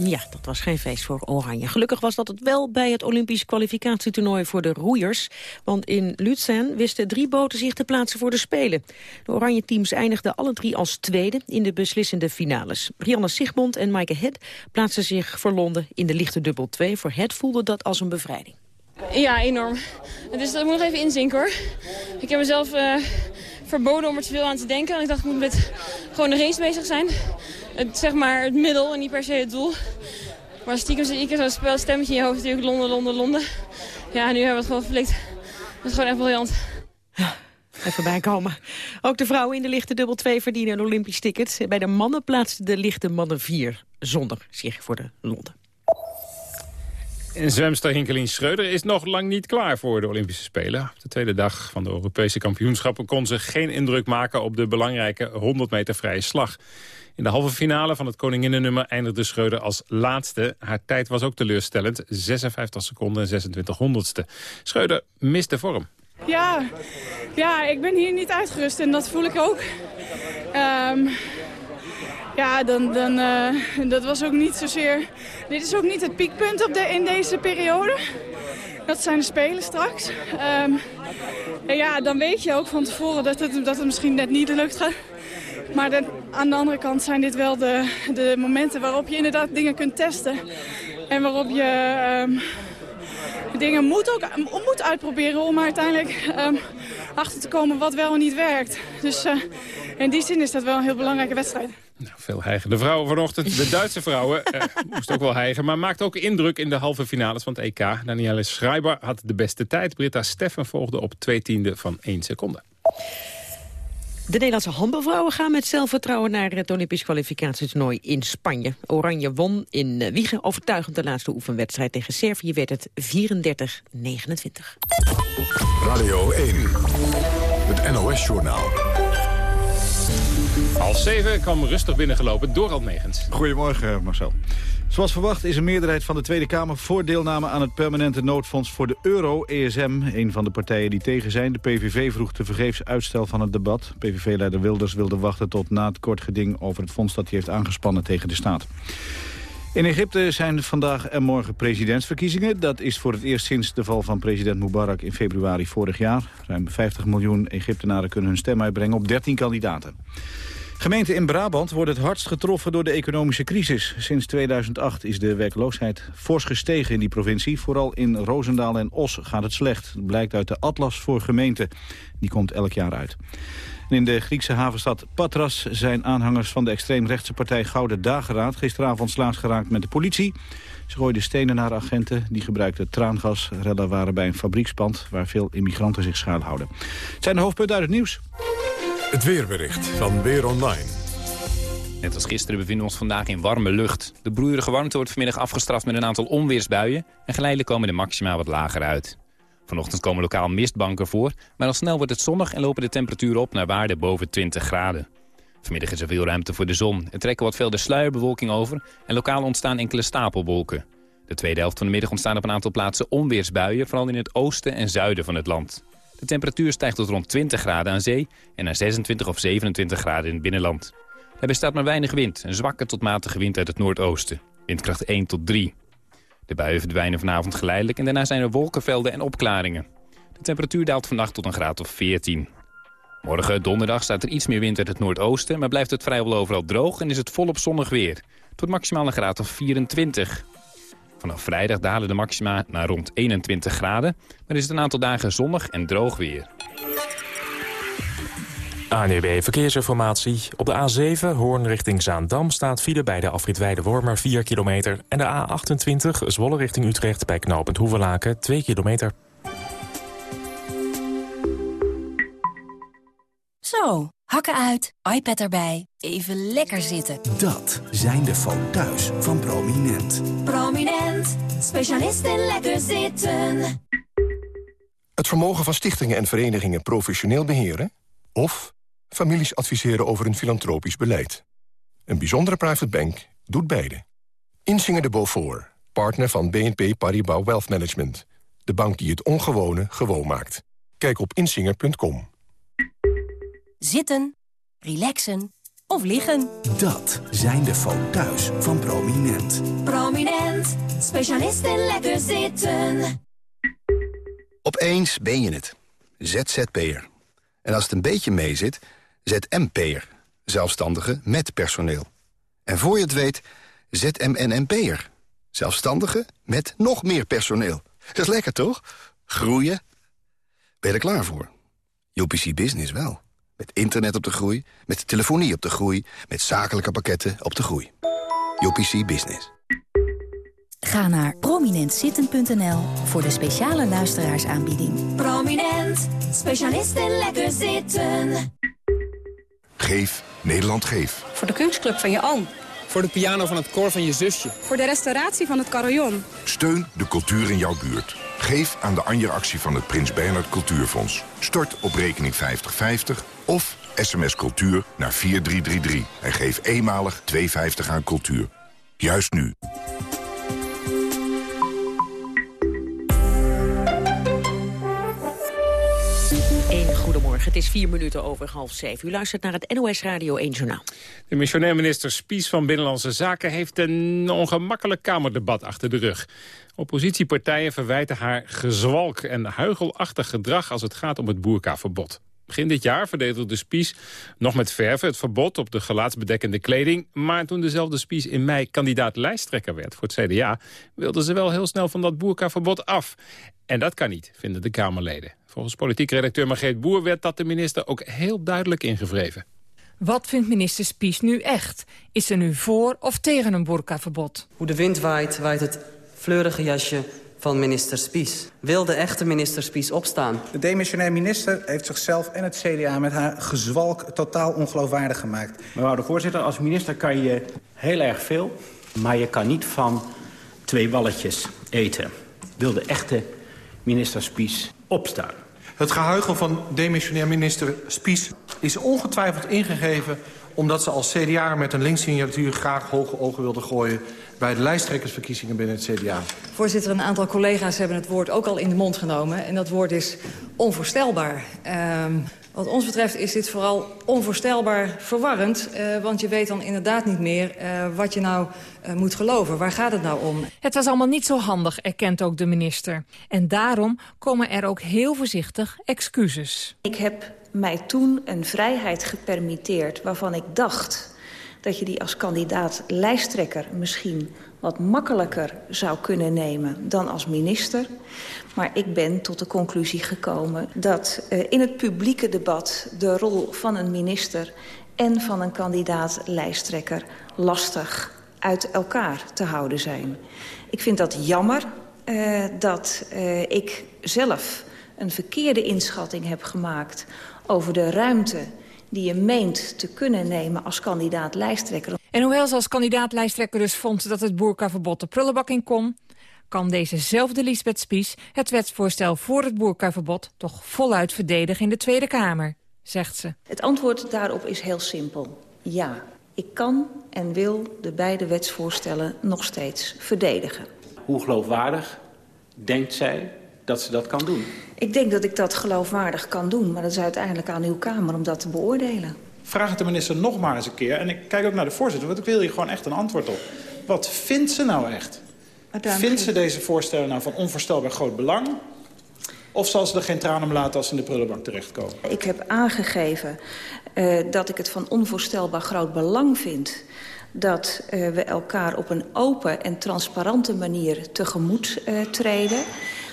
Ja, dat was geen feest voor Oranje. Gelukkig was dat het wel bij het Olympisch kwalificatietoernooi voor de roeiers. Want in Luzern wisten drie boten zich te plaatsen voor de Spelen. De Oranje teams eindigden alle drie als tweede in de beslissende finales. Rianne Sigmond en Maaike Hed plaatsten zich voor Londen in de lichte dubbel 2. Voor Het voelde dat als een bevrijding. Ja, enorm. Dus dat moet nog even inzinken hoor. Ik heb mezelf uh, verboden om er te veel aan te denken. Want ik dacht ik moet met gewoon de race bezig zijn het, zeg maar, het middel en niet per se het doel. Maar stiekem zit keer zo'n stemmetje in je hoofd natuurlijk. Londen, Londen, Londen. Ja, nu hebben we het gewoon geflikt. Dat is gewoon echt briljant. Even bijkomen. Ook de vrouwen in de lichte dubbel 2 verdienen een Olympisch ticket. Bij de mannen plaatste de lichte mannen 4 zonder zich voor de Londen. En zwemster Hinkelien Schreuder is nog lang niet klaar voor de Olympische Spelen. Op de tweede dag van de Europese kampioenschappen kon ze geen indruk maken op de belangrijke 100 meter vrije slag. In de halve finale van het Koninginnennummer eindigde Schreuder als laatste. Haar tijd was ook teleurstellend, 56 seconden en 26 honderdste. Schreuder mist de vorm. Ja, ja, ik ben hier niet uitgerust en dat voel ik ook. Um, ja, dan, dan, uh, dat was ook niet zozeer... Dit is ook niet het piekpunt op de, in deze periode. Dat zijn de Spelen straks. Um, ja, dan weet je ook van tevoren dat het, dat het misschien net niet lukt. Maar aan de andere kant zijn dit wel de, de momenten waarop je inderdaad dingen kunt testen. En waarop je um, dingen moet ook moet uitproberen om uiteindelijk um, achter te komen wat wel en niet werkt. Dus uh, in die zin is dat wel een heel belangrijke wedstrijd. Nou, veel hijgende vrouwen vanochtend. De Duitse vrouwen uh, moesten ook wel hijgen, maar maakt ook indruk in de halve finales van het EK. Danielle Schreiber had de beste tijd. Britta Steffen volgde op twee tiende van 1 seconde. De Nederlandse handbalvrouwen gaan met zelfvertrouwen naar het Olympisch kwalificatietoernooi in Spanje. Oranje won in eh, Wiegen overtuigend de laatste oefenwedstrijd tegen Servië werd het 34-29. Radio 1, het NOS-journaal. Half zeven kwam rustig binnengelopen door Almegens. Goedemorgen Marcel. Zoals verwacht is een meerderheid van de Tweede Kamer voor deelname aan het permanente noodfonds voor de euro, ESM. Een van de partijen die tegen zijn, de PVV, vroeg te vergeefs uitstel van het debat. PVV-leider Wilders wilde wachten tot na het kort geding over het fonds dat hij heeft aangespannen tegen de staat. In Egypte zijn vandaag en morgen presidentsverkiezingen. Dat is voor het eerst sinds de val van president Mubarak in februari vorig jaar. Ruim 50 miljoen Egyptenaren kunnen hun stem uitbrengen op 13 kandidaten. Gemeenten in Brabant worden het hardst getroffen door de economische crisis. Sinds 2008 is de werkloosheid fors gestegen in die provincie. Vooral in Roosendaal en Os gaat het slecht. Dat blijkt uit de Atlas voor gemeenten. Die komt elk jaar uit. in de Griekse havenstad Patras zijn aanhangers van de extreemrechtse partij Gouden Dageraad gisteravond slaags geraakt met de politie. Ze gooiden stenen naar agenten, die gebruikten traangas. Rellen waren bij een fabriekspand waar veel immigranten zich schuilhouden. Het zijn de hoofdpunten uit het nieuws. Het weerbericht van Weer Online. Net als gisteren bevinden we ons vandaag in warme lucht. De broeierige warmte wordt vanmiddag afgestraft met een aantal onweersbuien... en geleidelijk komen de maxima wat lager uit. Vanochtend komen lokaal mistbanken voor, maar al snel wordt het zonnig... en lopen de temperaturen op naar waarden boven 20 graden. Vanmiddag is er veel ruimte voor de zon. Er trekken wat veel de sluierbewolking over... en lokaal ontstaan enkele stapelwolken. De tweede helft van de middag ontstaan op een aantal plaatsen onweersbuien... vooral in het oosten en zuiden van het land. De temperatuur stijgt tot rond 20 graden aan zee en naar 26 of 27 graden in het binnenland. Er bestaat maar weinig wind, een zwakke tot matige wind uit het noordoosten. Windkracht 1 tot 3. De buien verdwijnen vanavond geleidelijk en daarna zijn er wolkenvelden en opklaringen. De temperatuur daalt vannacht tot een graad of 14. Morgen, donderdag, staat er iets meer wind uit het noordoosten... maar blijft het vrijwel overal droog en is het volop zonnig weer. Tot maximaal een graad of 24. Vanaf vrijdag dalen de maxima naar rond 21 graden. Maar is het een aantal dagen zonnig en droog weer. ANEB Verkeersinformatie. Op de A7 Hoorn richting Zaandam staat file bij de afrit Wormer 4 kilometer. En de A28 Zwolle richting Utrecht bij knooppunt Hoevelaken 2 kilometer. Zo, hakken uit, iPad erbij, even lekker zitten. Dat zijn de foto's van Prominent. Prominent, specialist in lekker zitten. Het vermogen van stichtingen en verenigingen professioneel beheren... of families adviseren over een filantropisch beleid. Een bijzondere private bank doet beide. Insinger de Beaufort, partner van BNP Paribas Wealth Management. De bank die het ongewone gewoon maakt. Kijk op insinger.com. Zitten, relaxen of liggen. Dat zijn de foto's van Prominent. Prominent, specialist in lekker zitten. Opeens ben je het. ZZP'er. En als het een beetje meezit, ZMP'er. Zelfstandige met personeel. En voor je het weet, ZMNNP'er. Zelfstandige met nog meer personeel. Dat is lekker, toch? Groeien. Ben je er klaar voor? UPC Business wel. Met internet op de groei, met telefonie op de groei... met zakelijke pakketten op de groei. UPC Business. Ga naar prominentzitten.nl voor de speciale luisteraarsaanbieding. Prominent, specialist in lekker zitten. Geef, Nederland geef. Voor de kunstclub van je oom. Voor de piano van het koor van je zusje. Voor de restauratie van het carillon. Steun de cultuur in jouw buurt. Geef aan de Anja-actie van het Prins Bernhard Cultuurfonds. Stort op rekening 5050 of sms cultuur naar 4333. En geef eenmalig 2,50 aan cultuur. Juist nu. Het is vier minuten over half zeven. U luistert naar het NOS Radio 1 Journaal. De missionair minister Spies van Binnenlandse Zaken... heeft een ongemakkelijk Kamerdebat achter de rug. Oppositiepartijen verwijten haar gezwalk en huigelachtig gedrag... als het gaat om het boerkaverbod. Begin dit jaar verdedigde Spies nog met verven het verbod op de gelaatsbedekkende kleding. Maar toen dezelfde Spies in mei kandidaat lijsttrekker werd voor het CDA... wilden ze wel heel snel van dat boerkaverbod af. En dat kan niet, vinden de Kamerleden. Volgens politiek redacteur Margreet Boer werd dat de minister ook heel duidelijk ingevreven. Wat vindt minister Spies nu echt? Is ze nu voor of tegen een boerkaverbod? Hoe de wind waait, waait het fleurige jasje van minister Spies. Wil de echte minister Spies opstaan? De demissionair minister heeft zichzelf en het CDA met haar gezwalk totaal ongeloofwaardig gemaakt. Mevrouw de voorzitter, als minister kan je heel erg veel... maar je kan niet van twee balletjes eten. Wil de echte minister Spies opstaan? Het gehuichel van demissionair minister Spies is ongetwijfeld ingegeven... omdat ze als CDA met een linkssignatuur graag hoge ogen wilde gooien... bij de lijsttrekkersverkiezingen binnen het CDA. Voorzitter, een aantal collega's hebben het woord ook al in de mond genomen. En dat woord is onvoorstelbaar. Uh, wat ons betreft is dit vooral onvoorstelbaar verwarrend. Uh, want je weet dan inderdaad niet meer uh, wat je nou uh, moet geloven. Waar gaat het nou om? Het was allemaal niet zo handig, erkent ook de minister. En daarom komen er ook heel voorzichtig excuses. Ik heb mij toen een vrijheid gepermitteerd waarvan ik dacht dat je die als kandidaat lijsttrekker misschien wat makkelijker zou kunnen nemen dan als minister. Maar ik ben tot de conclusie gekomen dat uh, in het publieke debat... de rol van een minister en van een kandidaat lijsttrekker lastig uit elkaar te houden zijn. Ik vind dat jammer uh, dat uh, ik zelf een verkeerde inschatting heb gemaakt... over de ruimte die je meent te kunnen nemen als kandidaat lijsttrekker. En hoewel ze als kandidaat lijsttrekker dus vond dat het boerkaverbod de prullenbak in kon... kan dezezelfde Lisbeth Spies het wetsvoorstel voor het boerkaverbod... toch voluit verdedigen in de Tweede Kamer, zegt ze. Het antwoord daarop is heel simpel. Ja, ik kan en wil de beide wetsvoorstellen nog steeds verdedigen. Hoe geloofwaardig denkt zij dat ze dat kan doen? Ik denk dat ik dat geloofwaardig kan doen, maar dat is uiteindelijk aan uw Kamer om dat te beoordelen. Vraag het de minister nog maar eens een keer. En ik kijk ook naar de voorzitter, want ik wil hier gewoon echt een antwoord op. Wat vindt ze nou echt? Vindt ze deze voorstellen nou van onvoorstelbaar groot belang? Of zal ze er geen tranen om laten als ze in de prullenbak terechtkomen? Ik heb aangegeven uh, dat ik het van onvoorstelbaar groot belang vind dat uh, we elkaar op een open en transparante manier tegemoet uh, treden.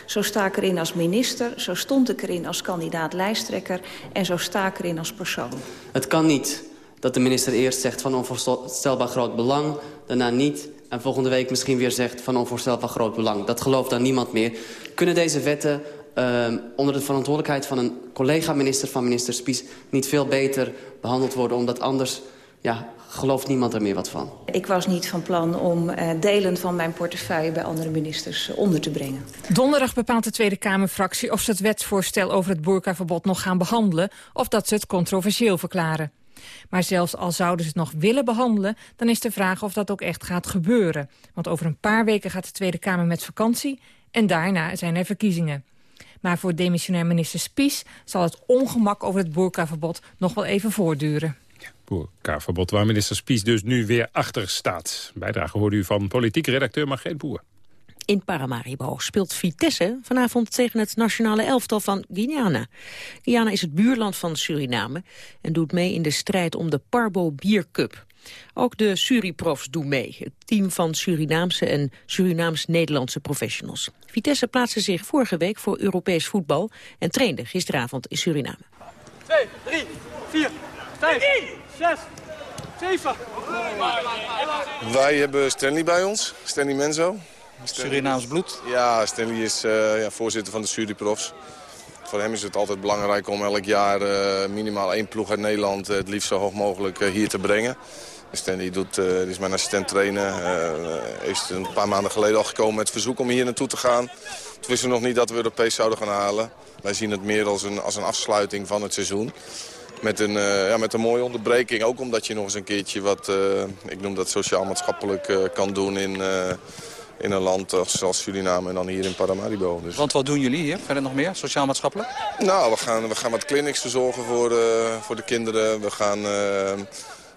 Zo sta ik erin als minister, zo stond ik erin als kandidaat lijsttrekker... en zo sta ik erin als persoon. Het kan niet dat de minister eerst zegt van onvoorstelbaar groot belang... daarna niet en volgende week misschien weer zegt van onvoorstelbaar groot belang. Dat gelooft dan niemand meer. Kunnen deze wetten uh, onder de verantwoordelijkheid van een collega-minister van minister Spies... niet veel beter behandeld worden, omdat anders ja, gelooft niemand er meer wat van. Ik was niet van plan om uh, delen van mijn portefeuille bij andere ministers uh, onder te brengen. Donderdag bepaalt de Tweede Kamerfractie of ze het wetsvoorstel over het boerkaverbod nog gaan behandelen... of dat ze het controversieel verklaren. Maar zelfs al zouden ze het nog willen behandelen... dan is de vraag of dat ook echt gaat gebeuren. Want over een paar weken gaat de Tweede Kamer met vakantie... en daarna zijn er verkiezingen. Maar voor demissionair minister Spies zal het ongemak over het boerkaverbod nog wel even voortduren. Boerkaverbod waar minister Spies dus nu weer achter staat. Bijdrage hoorde u van politiek redacteur Margreet Boer. In Paramaribo speelt Vitesse vanavond tegen het nationale elftal van Guyana. Guyana is het buurland van Suriname en doet mee in de strijd om de Parbo Biercup. Ook de Suriprofs doen mee, het team van Surinaamse en Surinaams-Nederlandse professionals. Vitesse plaatste zich vorige week voor Europees voetbal en trainde gisteravond in Suriname. 2, 3, 4, 5, 6, 7. Wij hebben Stanley bij ons, Stanley Menzo. Surinaams bloed? Ja, Stanley is uh, ja, voorzitter van de Suriprofs. Voor hem is het altijd belangrijk om elk jaar uh, minimaal één ploeg uit Nederland... Uh, het liefst zo hoog mogelijk hier te brengen. Stanley doet, uh, is mijn assistent trainer. Uh, is een paar maanden geleden al gekomen met verzoek om hier naartoe te gaan. Toen wisten we nog niet dat we Europees zouden gaan halen. Wij zien het meer als een, als een afsluiting van het seizoen. Met een, uh, ja, met een mooie onderbreking. Ook omdat je nog eens een keertje wat, ik noem dat sociaal-maatschappelijk, kan doen in, in een land zoals Suriname en dan hier in Paramaribo. Dus. Want wat doen jullie hier? Verder nog meer? Sociaal-maatschappelijk? Nou, we gaan, we gaan wat clinics verzorgen voor, voor de kinderen. We gaan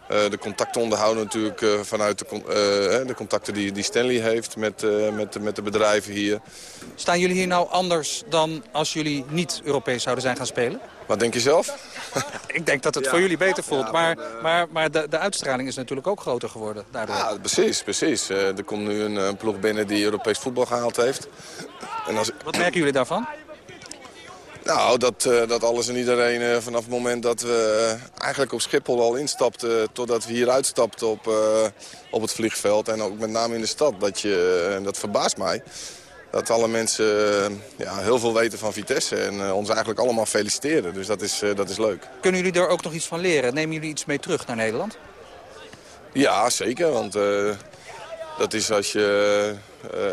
de contacten onderhouden natuurlijk vanuit de, de, contacten die, die Stanley heeft met, met, met de bedrijven hier. Staan jullie hier nou anders dan als jullie niet Europees zouden zijn gaan spelen? Wat denk je zelf? ik denk dat het voor jullie beter voelt. maar, maar, maar de, de, uitstraling is natuurlijk ook groter geworden daardoor. Ja, precies. precies. er komt nu een, een, ploeg binnen die Europees voetbal gehaald heeft. En als... Wat merken jullie daarvan? Nou, dat, uh, dat alles en iedereen uh, vanaf het moment dat we uh, eigenlijk op Schiphol al instapten... totdat we hier uitstapten op, op het vliegveld en ook met name in de stad. Dat, je, dat verbaast mij. Dat alle mensen ja, heel veel weten van Vitesse en ons eigenlijk allemaal feliciteren. Dus dat is, dat is leuk. Kunnen jullie er ook nog iets van leren? Nemen jullie iets mee terug naar Nederland? Ja, zeker. Want dat is als je,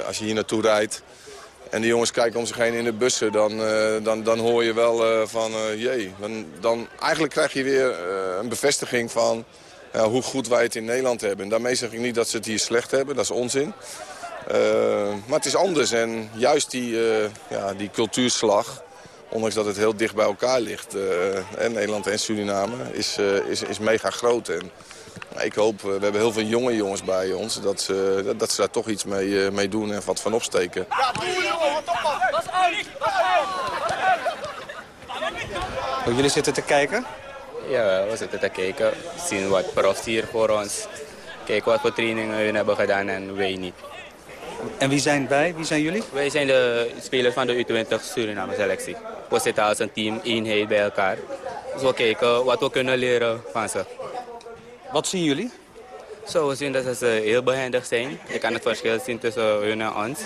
als je hier naartoe rijdt en die jongens kijken om zich heen in de bussen, dan, uh, dan, dan hoor je wel uh, van, uh, jee. Dan, dan, eigenlijk krijg je weer een bevestiging van hoe goed wij het in Nederland hebben. En daarmee zeg ik niet dat ze het hier slecht hebben, dat is onzin. maar het is anders en juist die, ja, die cultuurslag, ondanks dat het heel dicht bij elkaar ligt, Nederland en Suriname, is, is, is mega groot. En, ik hoop, we hebben heel veel jonge jongens bij ons, dat ze, dat ze daar toch iets mee, mee doen en wat van opsteken. Ja, doe jongen, wat op, Dat is uit, jullie zitten te kijken? Ja, we zitten te kijken, zien wat profs hier voor ons. Kijken wat voor trainingen hun hebben gedaan en wij niet. En wie zijn wij? Wie zijn jullie? Wij zijn de spelers van de U20 Suriname selectie. We zitten als een team, eenheid bij elkaar. Dus we kijken wat we kunnen leren van ze. Wat zien jullie? Zo, we zien dat ze heel behendig zijn. Je kan het verschil zien tussen hun en ons.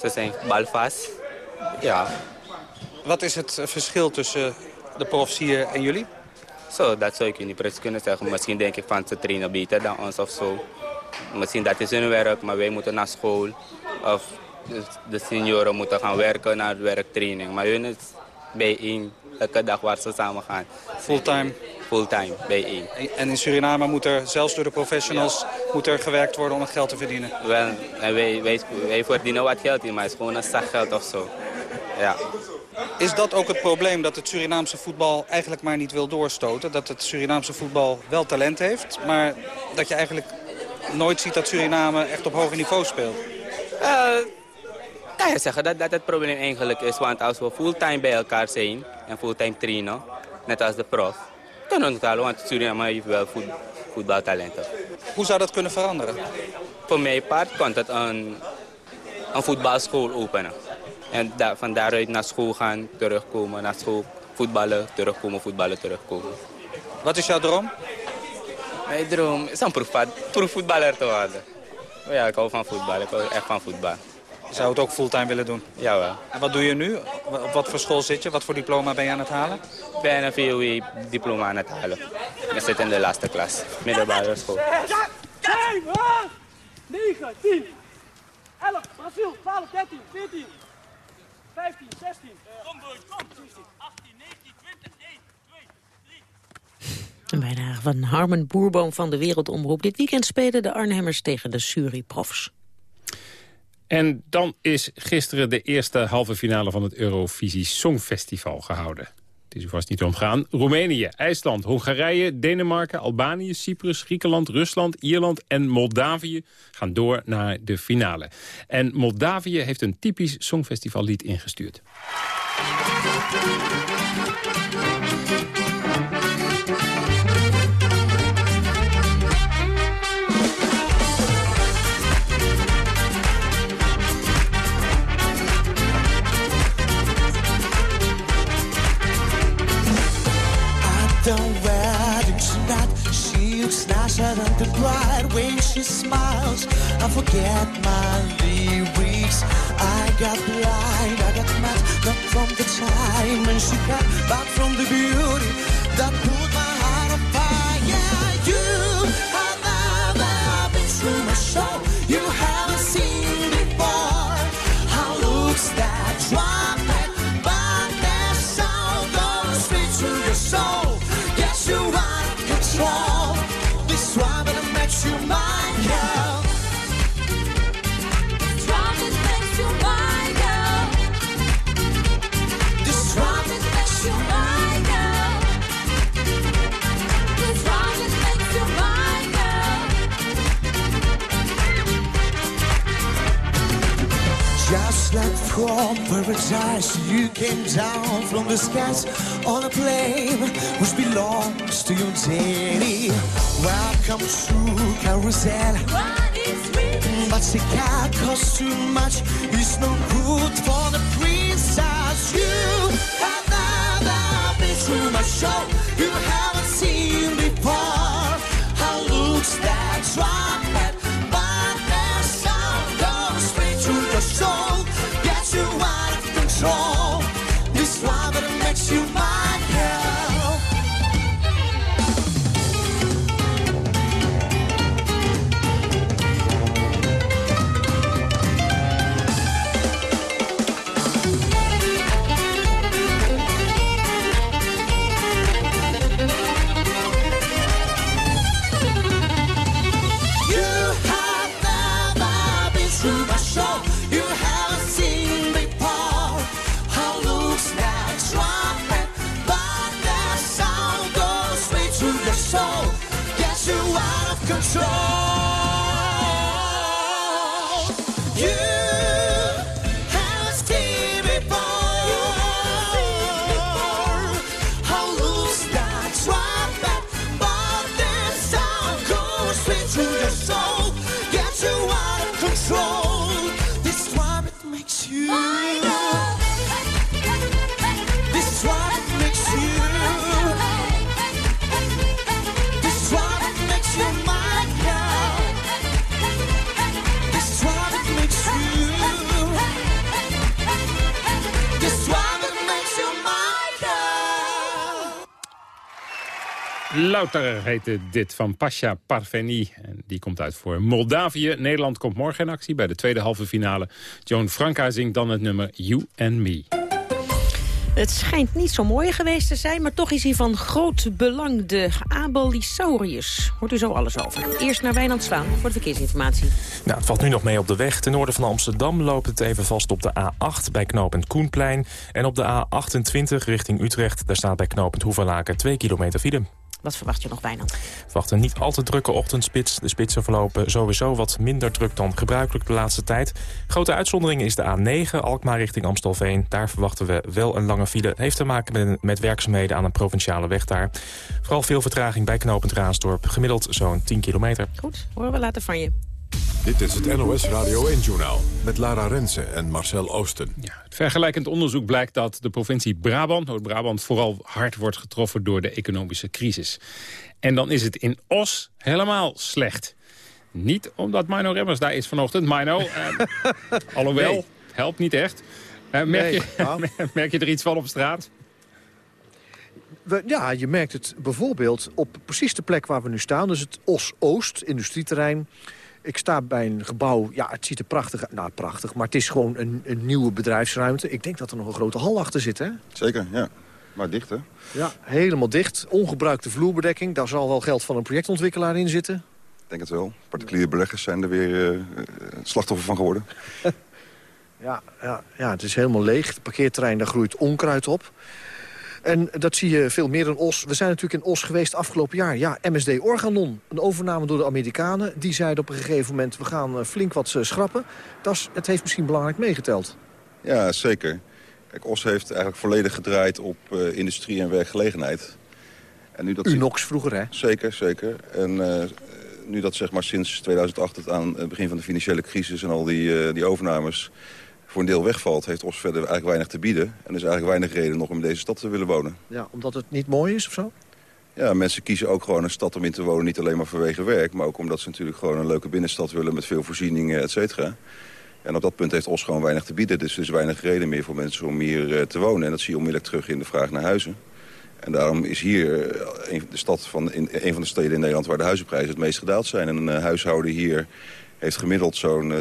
Ze zijn balvast. Ja. Wat is het verschil tussen de profs hier en jullie? Zo, dat zou ik niet precies kunnen zeggen. Misschien denk ik van ze trainen beter dan ons of zo. Misschien dat is hun werk, maar wij moeten naar school. Of de senioren moeten gaan werken naar werktraining. Maar hun is bijeen elke dag waar ze samen gaan. Fulltime? Fulltime, bijeen. En in Suriname moet er, zelfs door de professionals, moet er gewerkt worden om het geld te verdienen? Wel, en wij, wij, wij verdienen wat geld in, maar het is gewoon een zakgeld of zo. Ja. Is dat ook het probleem dat het Surinaamse voetbal eigenlijk maar niet wil doorstoten? Dat het Surinaamse voetbal wel talent heeft, maar dat je eigenlijk nooit ziet dat Suriname echt op hoger niveau speelt? Uh, kan je zeggen dat dat het probleem eigenlijk is. Want als we fulltime bij elkaar zijn en fulltime trainen, net als de prof, kunnen halen. Want Suriname heeft wel voet, voetbaltalenten. Hoe zou dat kunnen veranderen? Voor mijn part kan het een, een voetbalschool openen. En da van daaruit naar school gaan, terugkomen, naar school voetballen, terugkomen, voetballen, terugkomen. Wat is jouw droom? Mijn droom is een proefvoetballer te worden. Ja, ik hou van voetbal. Ik hou echt van voetbal. Je zou het ook fulltime willen doen? Jawel. En wat doe je nu? Op wat voor school zit je? Wat voor diploma ben je aan het halen? Ik ben een VOE-diploma aan het halen. Ik zit in de laatste klas, middelbare school. 9, 10, 11, Brazil, 12, 13, 14, 15, 16. Kom, kom. 17, 18, 19, 20, 1, 2, 3. Een bijdrage van Harmen Boerboom van de Wereldomroep. Dit weekend spelen de Arnhemmers tegen de Suri-profs. En dan is gisteren de eerste halve finale van het Eurovisie Songfestival gehouden. Het is u vast niet ontgaan. Roemenië, IJsland, Hongarije, Denemarken, Albanië, Cyprus, Griekenland, Rusland, Ierland en Moldavië gaan door naar de finale. En Moldavië heeft een typisch Songfestivallied ingestuurd. She smiles. I forget my lyrics. I got blind, I got mad, not from the time when she got back from the beauty that your paradise. You came down from the skies on a plane which belongs to your daddy. Welcome to Carousel. But the cat costs too much. It's no good for the princess. You have never been through my show. You haven't seen before. How looks that trumpet? Louter heette dit van Pasha Parveni. En die komt uit voor Moldavië. Nederland komt morgen in actie bij de tweede halve finale. Joan Franka zingt dan het nummer You and Me. Het schijnt niet zo mooi geweest te zijn, maar toch is hij van groot belang. De Abelisaurius. Hoort u zo alles over. Eerst naar Wijnand Slaan voor de verkeersinformatie. Nou, het valt nu nog mee op de weg. Ten noorden van Amsterdam loopt het even vast op de A8 bij knooppunt Koenplein. En op de A28 richting Utrecht, daar staat bij knooppunt Hoeverlaken 2 kilometer file. Wat verwacht je nog, Wijnand? Verwacht een niet al te drukke ochtendspits. De spitsen verlopen sowieso wat minder druk dan gebruikelijk de laatste tijd. Grote uitzondering is de A9, Alkmaar richting Amstelveen. Daar verwachten we wel een lange file. Het heeft te maken met, met werkzaamheden aan een provinciale weg daar. Vooral veel vertraging bij knooppunt Raasdorp. Gemiddeld zo'n 10 kilometer. Goed, horen we later van je. Dit is het NOS Radio 1-journaal met Lara Rensen en Marcel Oosten. Het vergelijkend onderzoek blijkt dat de provincie Brabant, Noord-Brabant, vooral hard wordt getroffen door de economische crisis. En dan is het in Os helemaal slecht. Niet omdat Mino Remmers daar is vanochtend. Mino, eh, alhoewel, Nee. helpt niet echt. Eh, merk, Nee, je, merk je er iets van op straat? We- ja, je merkt het bijvoorbeeld op precies de plek waar we nu staan. Dus het Os-Oost, industrieterrein. Ik sta bij een gebouw, ja, het ziet er prachtig uit. Nou, prachtig, maar het is gewoon een, een nieuwe bedrijfsruimte. Ik denk dat er nog een grote hal achter zit, hè? Zeker, ja. Maar dicht, hè? Ja, helemaal dicht. Ongebruikte vloerbedekking. Daar zal wel geld van een projectontwikkelaar in zitten. Ik denk het wel. Particuliere beleggers zijn er weer eh, slachtoffer van geworden. Ja, ja, ja, het is helemaal leeg. Het parkeerterrein, daar groeit onkruid op. En dat zie je veel meer in Os. We zijn natuurlijk in Os geweest afgelopen jaar. Ja, MSD Organon, een overname door de Amerikanen. Die zeiden op een gegeven moment, we gaan eh, flink wat eh, schrappen. Dat is, het heeft misschien belangrijk meegeteld. Ja, zeker. Kijk, Os heeft eigenlijk volledig gedraaid op eh, industrie en werkgelegenheid. En nu dat Unox vroeger, hè? Zeker, zeker. En nu dat zeg maar sinds 2008 het aan het begin van de financiële crisis... en al die, die overnames voor een deel wegvalt... heeft Os verder eigenlijk weinig te bieden. En er is eigenlijk weinig reden nog om in deze stad te willen wonen. Ja, omdat het niet mooi is of zo? Ja, mensen kiezen ook gewoon een stad om in te wonen. Niet alleen maar vanwege werk, maar ook omdat ze natuurlijk gewoon een leuke binnenstad willen... met veel voorzieningen, et cetera. En op dat punt heeft Os gewoon weinig te bieden. Dus er is weinig reden meer voor mensen om hier eh, te wonen. En dat zie je onmiddellijk terug in de vraag naar huizen. En daarom is hier eh, een, de stad van, in, een van de steden in Nederland... waar de huizenprijzen het meest gedaald zijn. En een eh, huishouden hier heeft gemiddeld zo'n eh,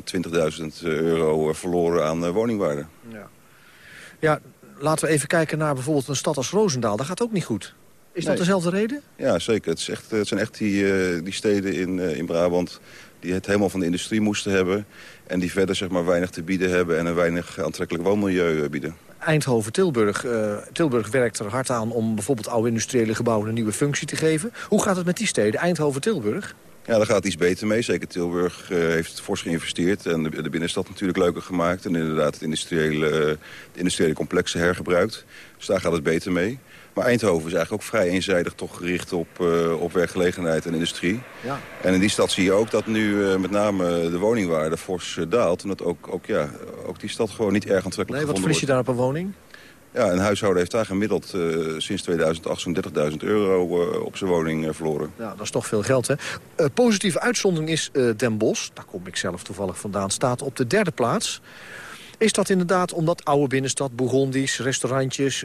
20.000 euro eh, verloren aan eh, woningwaarde. Ja. ja, laten we even kijken naar bijvoorbeeld een stad als Roosendaal. Dat gaat ook niet goed. Is dat dezelfde reden? Ja, zeker. Het, is echt, het zijn echt die, eh, die steden in, eh, in Brabant die het helemaal van de industrie moesten hebben. En die verder zeg maar, weinig te bieden hebben en een weinig aantrekkelijk woonmilieu eh, bieden. Eindhoven, Tilburg. eh, Tilburg werkt er hard aan om bijvoorbeeld oude industriële gebouwen een nieuwe functie te geven. Hoe gaat het met die steden, Eindhoven, Tilburg? Ja, daar gaat iets beter mee. Zeker Tilburg uh, heeft fors geïnvesteerd en de, de, binnenstad natuurlijk leuker gemaakt. En inderdaad het industriële, de industriële complexen hergebruikt. Dus daar gaat het beter mee. Maar Eindhoven is eigenlijk ook vrij eenzijdig toch gericht op, uh, op werkgelegenheid en industrie. Ja. En in die stad zie je ook dat nu uh, met name de woningwaarde fors daalt. En dat ook, ook, ja, ook die stad gewoon niet erg aantrekkelijk nee, wat verlies je daar op een woning? Ja, een huishouden heeft daar gemiddeld uh, sinds 2008 zo'n 30.000 euro uh, op zijn woning uh, verloren. Ja, dat is toch veel geld, hè? positieve uitzondering is Den Bosch, daar kom ik zelf toevallig vandaan, staat op de derde plaats. Is dat inderdaad omdat oude binnenstad, Bourgondisch, restaurantjes,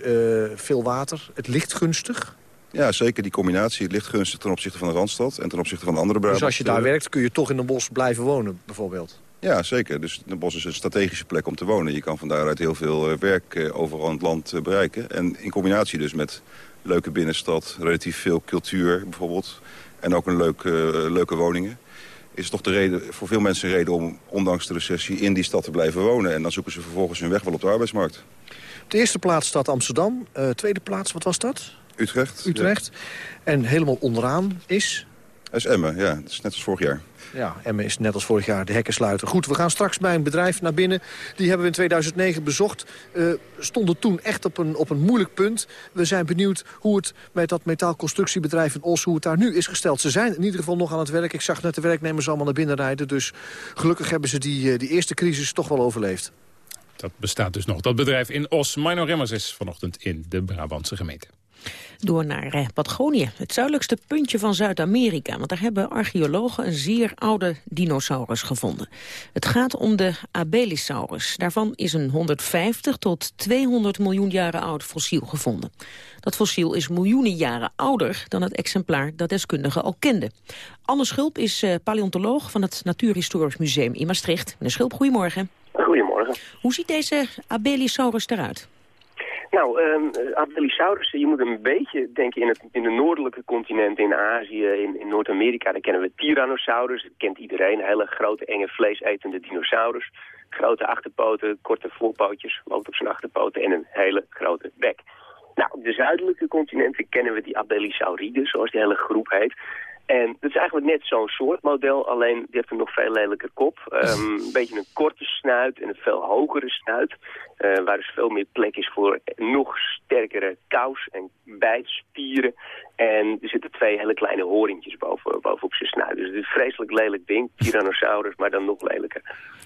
veel water, het ligt gunstig? Ja, zeker die combinatie. Het ligt gunstig ten opzichte van de Randstad en ten opzichte van de andere Brabant. Dus als je daar werkt, kun je toch in Den Bosch blijven wonen, bijvoorbeeld? Ja, zeker. Dus de bos is een strategische plek om te wonen. Je kan van daaruit heel veel werk overal in het land bereiken. En in combinatie dus met leuke binnenstad, relatief veel cultuur bijvoorbeeld... en ook een leuke, leuke woningen... is toch de reden, voor veel mensen een reden om, ondanks de recessie... in die stad te blijven wonen. En dan zoeken ze vervolgens hun weg wel op de arbeidsmarkt. Op de eerste plaats staat Amsterdam. Uh, tweede plaats, wat was dat? Utrecht. Utrecht. En helemaal onderaan is... Dat is Emmen, ja. Dat is net als vorig jaar. Ja, Emmen is net als vorig jaar de hekken sluiten. Goed, we gaan straks bij een bedrijf naar binnen. Die hebben we in 2009 bezocht. Uh, stonden toen echt op een, op een moeilijk punt. We zijn benieuwd hoe het met dat metaalconstructiebedrijf in Os... hoe het daar nu is gesteld. Ze zijn in ieder geval nog aan het werk. Ik zag net de werknemers allemaal naar binnen rijden. Dus gelukkig hebben ze die, die eerste crisis toch wel overleefd. Dat bestaat dus nog. Dat bedrijf in Os. Mino Remmers is vanochtend in de Brabantse gemeente. Door naar eh, Patagonië, het zuidelijkste puntje van Zuid-Amerika. Want daar hebben archeologen een zeer oude dinosaurus gevonden. Het gaat om de Abelisaurus. Daarvan is een 150 tot 200 miljoen jaren oud fossiel gevonden. Dat fossiel is miljoenen jaren ouder dan het exemplaar dat deskundigen al kenden. Anne Schulp is uh, paleontoloog van het Natuurhistorisch Museum in Maastricht. Meneer Schulp, goedemorgen. Goedemorgen. Hoe ziet deze Abelisaurus eruit? Nou, um, je moet een beetje denken in het, in de noordelijke continent, in Azië, in, Noord-Amerika. Daar kennen we Tyrannosaurus, dat kent iedereen. Een hele grote, enge, vleesetende dinosaurus. Grote achterpoten, korte voorpootjes, loopt op zijn achterpoten en een hele grote bek. Nou, op de zuidelijke continenten kennen we die Abelisauriden, zoals die hele groep heet. En het is eigenlijk net zo'n soort model, alleen die heeft een nog veel lelijker kop. Um, een beetje een korte snuit en een veel hogere snuit. Uh, waar dus veel meer plek is voor nog sterkere kous en bijtspieren. En er zitten twee hele kleine horentjes boven, bovenop zijn snuit. Dus het is een vreselijk lelijk ding, Tyrannosaurus, maar dan nog lelijker.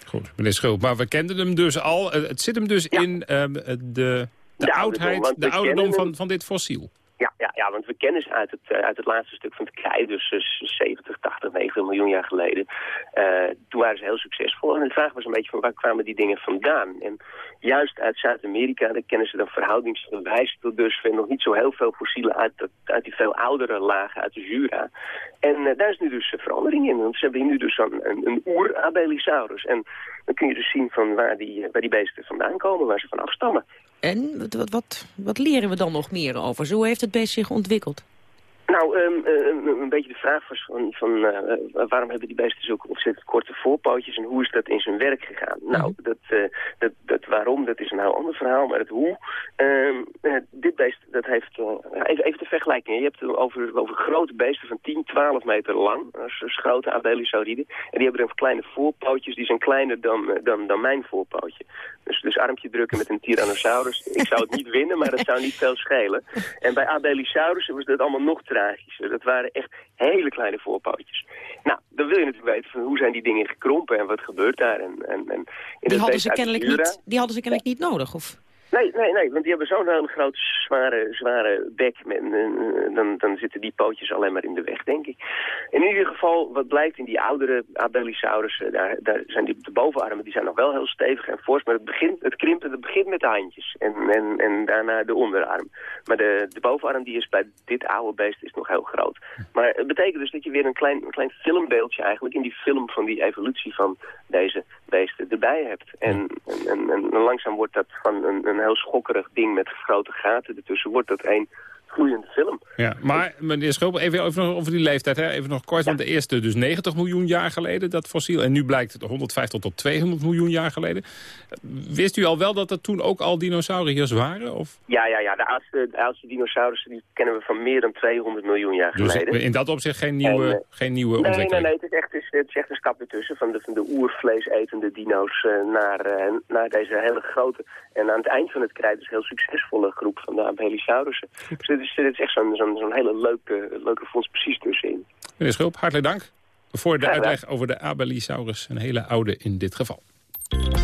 Goed, meneer Schulp, maar we kenden hem dus al. Eh, het zit hem dus in um, de, de, de, oudheid, de ouderdom van, van dit fossiel. Ja, ja, ja, want we kennen ze uit het, uh, uit het laatste stuk van het klei, dus uh, 70, 80, 90 miljoen jaar geleden. Uh, toen waren ze heel succesvol. En de vraag was een beetje van waar kwamen die dingen vandaan? En juist uit Zuid-Amerika, daar kennen ze dan verhoudingsgewijs tot dusver nog niet zo heel veel fossielen uit, uit die veel oudere lagen, uit de Jura. En uh, daar is nu dus verandering in, want ze hebben nu dus een, een, een oer-Abelisaurus. En dan kun je dus zien van waar die, waar die beesten vandaan komen, waar ze van afstammen. En wat, wat, wat leren we dan nog meer over? Zo heeft het beest zich ontwikkeld? Nou, um, een beetje de vraag was van, van uh, waarom hebben die beesten zulke ontzettend korte voorpootjes en hoe is dat in zijn werk gegaan? Nou, dat, uh, dat, dat waarom, dat is een heel ander verhaal, maar het hoe. Uh, dit beest, dat heeft, even, even de vergelijking. Je hebt het over, over grote beesten van 10, 12 meter lang, dat is grote abelisauriden. En die hebben dan kleine voorpootjes, die zijn kleiner dan, dan, dan mijn voorpootje. Dus, dus armpje drukken met een Tyrannosaurus, ik zou het niet winnen, maar dat zou niet veel schelen. En bij Abelisaurus was dat allemaal nog Dat waren echt hele kleine voorpootjes. Nou, dan wil je natuurlijk weten van hoe zijn die dingen gekrompen en wat gebeurt daar. En, en, en in die, hadden ze kennelijk niet, die hadden ze kennelijk niet nodig, of? Nee, nee, nee, want die hebben zo'n hele grote, zware, zware bek. En, dan, dan zitten die pootjes alleen maar in de weg, denk ik. In ieder geval, wat blijkt in die oudere Abelisaurus, daar, daar zijn die, de bovenarmen die zijn nog wel heel stevig en fors. Maar het, begint, het krimpen het begint met de handjes en, en, en daarna de onderarm. Maar de, de bovenarm die is bij dit oude beest is nog heel groot. Maar het betekent dus dat je weer een klein, een klein filmbeeldje eigenlijk in die film van die evolutie van deze beesten erbij hebt. En, en, en, en langzaam wordt dat van een, een heel schokkerig ding met grote gaten ertussen, wordt dat een vloeiende film. Ja, maar meneer Schulp, even over, over die leeftijd. Hè? Even nog kort, want de eerste dus 90 miljoen jaar geleden, dat fossiel. En nu blijkt het 150 tot 200 miljoen jaar geleden. Wist u al wel dat er toen ook al dinosauriërs waren? Of? Ja, ja, ja. De oudste, de oudste dinosaurussen die kennen we van meer dan 200 miljoen jaar dus geleden. in dat opzicht geen nieuwe, En, eh, geen nieuwe Nee, ontwikkeling? nee, nee. Het is echt, het is, echt een stap ertussen. Van de, van de oervleesetende dino's eh, naar, eh, naar deze hele grote... En aan het eind van het krijt dus heel succesvolle groep van de Abelisaurussen. Dus dit is, dit is echt zo'n zo'n zo'n hele leuke, leuke fonds precies tussenin. Meneer Schulp, hartelijk dank voor de uitleg over de Abelisaurus. Een hele oude in dit geval.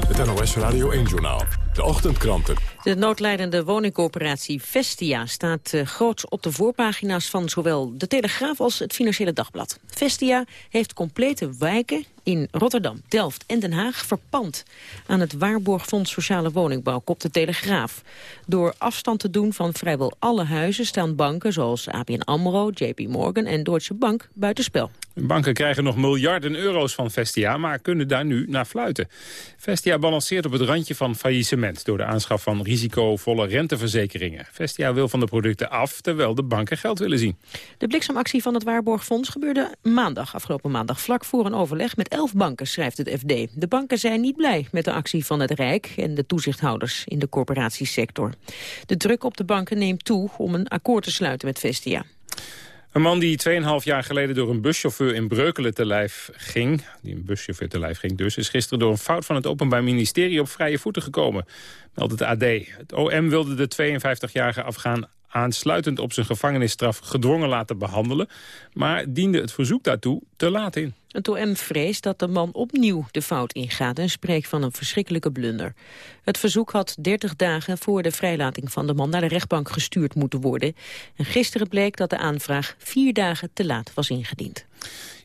Het NOS Radio 1-journaal. De ochtendkranten. De noodlijdende woningcorporatie Vestia staat uh, groots op de voorpagina's van zowel de Telegraaf als het Financiële Dagblad. Vestia heeft complete wijken in Rotterdam, Delft en Den Haag verpand aan het Waarborgfonds Sociale Woningbouw, kopt de Telegraaf. Door afstand te doen van vrijwel alle huizen staan banken zoals ABN AMRO, JP Morgan en Deutsche Bank buitenspel. Banken krijgen nog miljarden euro's van Vestia, maar kunnen daar nu naar fluiten. Vestia balanceert op het randje van faillissement door de aanschaf van risicovolle renteverzekeringen. Vestia wil van de producten af, terwijl de banken geld willen zien. De bliksemactie van het Waarborgfonds gebeurde maandag, afgelopen maandag, vlak voor een overleg met elf banken, schrijft het FD. De banken zijn niet blij met de actie van het Rijk en de toezichthouders in de corporatiesector. De druk op de banken neemt toe om een akkoord te sluiten met Vestia. Een man die 2,5 jaar geleden door een buschauffeur in Breukelen te lijf ging... die een buschauffeur te lijf ging dus... is gisteren door een fout van het Openbaar Ministerie op vrije voeten gekomen. Meldt het AD. Het OM wilde de 52-jarige Afghaan aansluitend op zijn gevangenisstraf gedwongen laten behandelen... maar diende het verzoek daartoe te laat in. Het OM vreest dat de man opnieuw de fout ingaat en spreekt van een verschrikkelijke blunder. Het verzoek had 30 dagen voor de vrijlating van de man naar de rechtbank gestuurd moeten worden. En gisteren bleek dat de aanvraag vier dagen te laat was ingediend.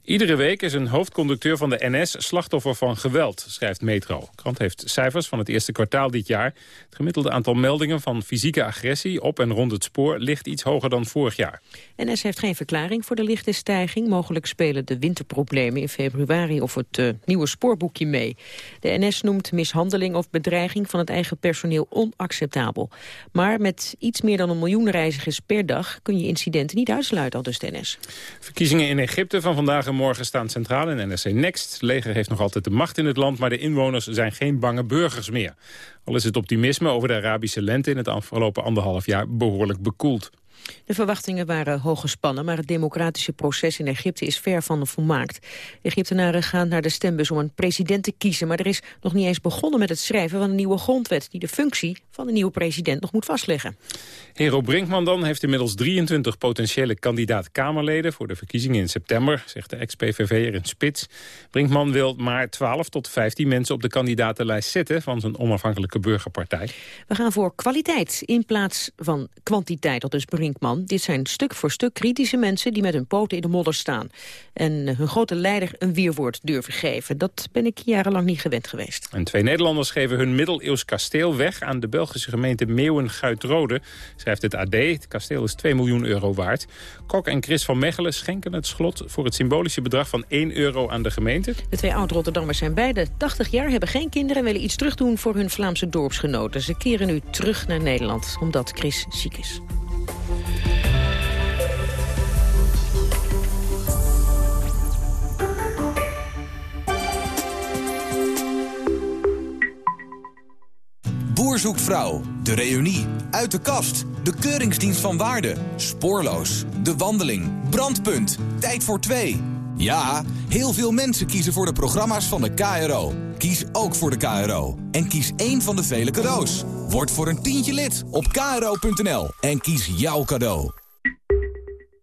Iedere week is een hoofdconducteur van de NS slachtoffer van geweld, schrijft Metro. De krant heeft cijfers van het eerste kwartaal dit jaar. Het gemiddelde aantal meldingen van fysieke agressie op en rond het spoor ligt iets hoger dan vorig jaar. NS heeft geen verklaring voor de lichte stijging. Mogelijk spelen de winterproblemen in februari of het uh, nieuwe spoorboekje mee. De NS noemt mishandeling of bedreiging van het eigen personeel onacceptabel. Maar met iets meer dan een miljoen reizigers per dag kun je incidenten niet uitsluiten, al dus de NS. Verkiezingen in Egypte van vandaag morgen staan centraal in NRC Next. Het leger heeft nog altijd de macht in het land, maar de inwoners zijn geen bange burgers meer. Al is het optimisme over de Arabische lente in het afgelopen anderhalf jaar behoorlijk bekoeld. De verwachtingen waren hoog gespannen, maar het democratische proces in Egypte is ver van volmaakt. De Egyptenaren gaan naar de stembus om een president te kiezen, maar er is nog niet eens begonnen met het schrijven van een nieuwe grondwet die de functie van de nieuwe president nog moet vastleggen. Hero Brinkman dan heeft inmiddels 23 potentiële kandidaat-Kamerleden voor de verkiezingen in september, zegt de ex-PVV'er in Spits. Brinkman wil maar 12 tot 15 mensen op de kandidatenlijst zetten van zijn onafhankelijke burgerpartij. We gaan voor kwaliteit in plaats van kwantiteit, dat dus Brinkman. Dit zijn stuk voor stuk kritische mensen die met hun poten in de modder staan. En hun grote leider een weerwoord durven geven. Dat ben ik jarenlang niet gewend geweest. En twee Nederlanders geven hun middeleeuws kasteel weg aan de Belgische gemeente Meeuwen-Guitrode, schrijft het AD. Het kasteel is 2 miljoen euro waard. Kok en Chris van Mechelen schenken het slot voor het symbolische bedrag van 1 euro aan de gemeente. De twee oud-Rotterdammers zijn beide 80 jaar, hebben geen kinderen... en willen iets terugdoen voor hun Vlaamse dorpsgenoten. Ze keren nu terug naar Nederland, omdat Chris ziek is. Boer zoekt vrouw, de reunie, uit de kast, de keuringsdienst van waarde, spoorloos, de wandeling, brandpunt, tijd voor twee. Ja, heel veel mensen kiezen voor de programma's van de KRO. Kies ook voor de KRO. En kies één van de vele cadeaus. Word voor een tientje lid op kro.nl en kies jouw cadeau.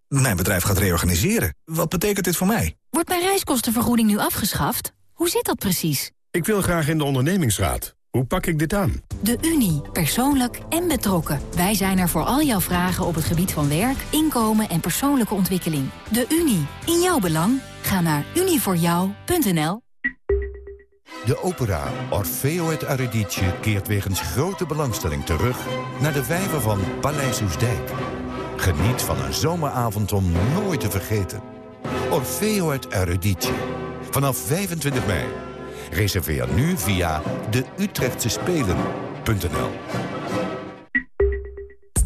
Mijn bedrijf gaat reorganiseren. Wat betekent dit voor mij? Wordt mijn reiskostenvergoeding nu afgeschaft? Hoe zit dat precies? Ik wil graag in de ondernemingsraad. Hoe pak ik dit aan? De Unie. Persoonlijk en betrokken. Wij zijn er voor al jouw vragen op het gebied van werk, inkomen en persoonlijke ontwikkeling. De Unie. In jouw belang. Ga naar unievoorjou.nl De opera Orfeo het Eurydice keert wegens grote belangstelling terug... naar de vijver van Paleis Oesdijk. Geniet van een zomeravond om nooit te vergeten. Orfeo het Eurydice. Vanaf 25 mei. Reserveer nu via de Utrechtse Spelen.nl.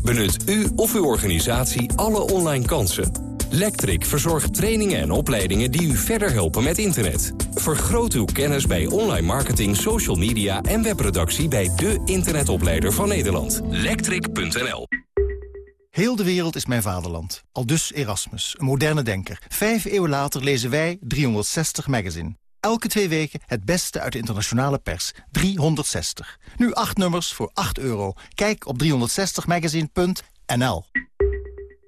Benut u of uw organisatie alle online kansen. Lectric verzorgt trainingen en opleidingen die u verder helpen met internet. Vergroot uw kennis bij online marketing, social media en webproductie bij de internetopleider van Nederland. Lectric.nl Heel de wereld is mijn vaderland. Al dus Erasmus, een moderne denker. Vijf eeuwen later lezen wij 360 Magazine. Elke twee weken het beste uit de internationale pers. 360. Nu acht nummers voor 8 euro. Kijk op 360magazine.nl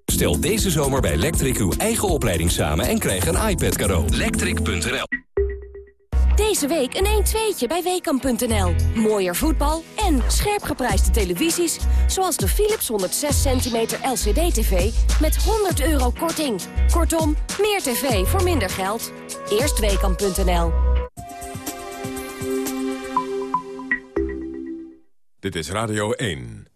Stel deze zomer bij Lectric uw eigen opleiding samen en krijg een iPad cadeau. Lectric.nl Deze week een 1-2'tje bij Weekamp.nl. Mooier voetbal en scherp geprijsde televisies... zoals de Philips 106 cm LCD-TV met 100 euro korting. Kortom, meer tv voor minder geld. Eerst Weekamp.nl. Dit is Radio 1.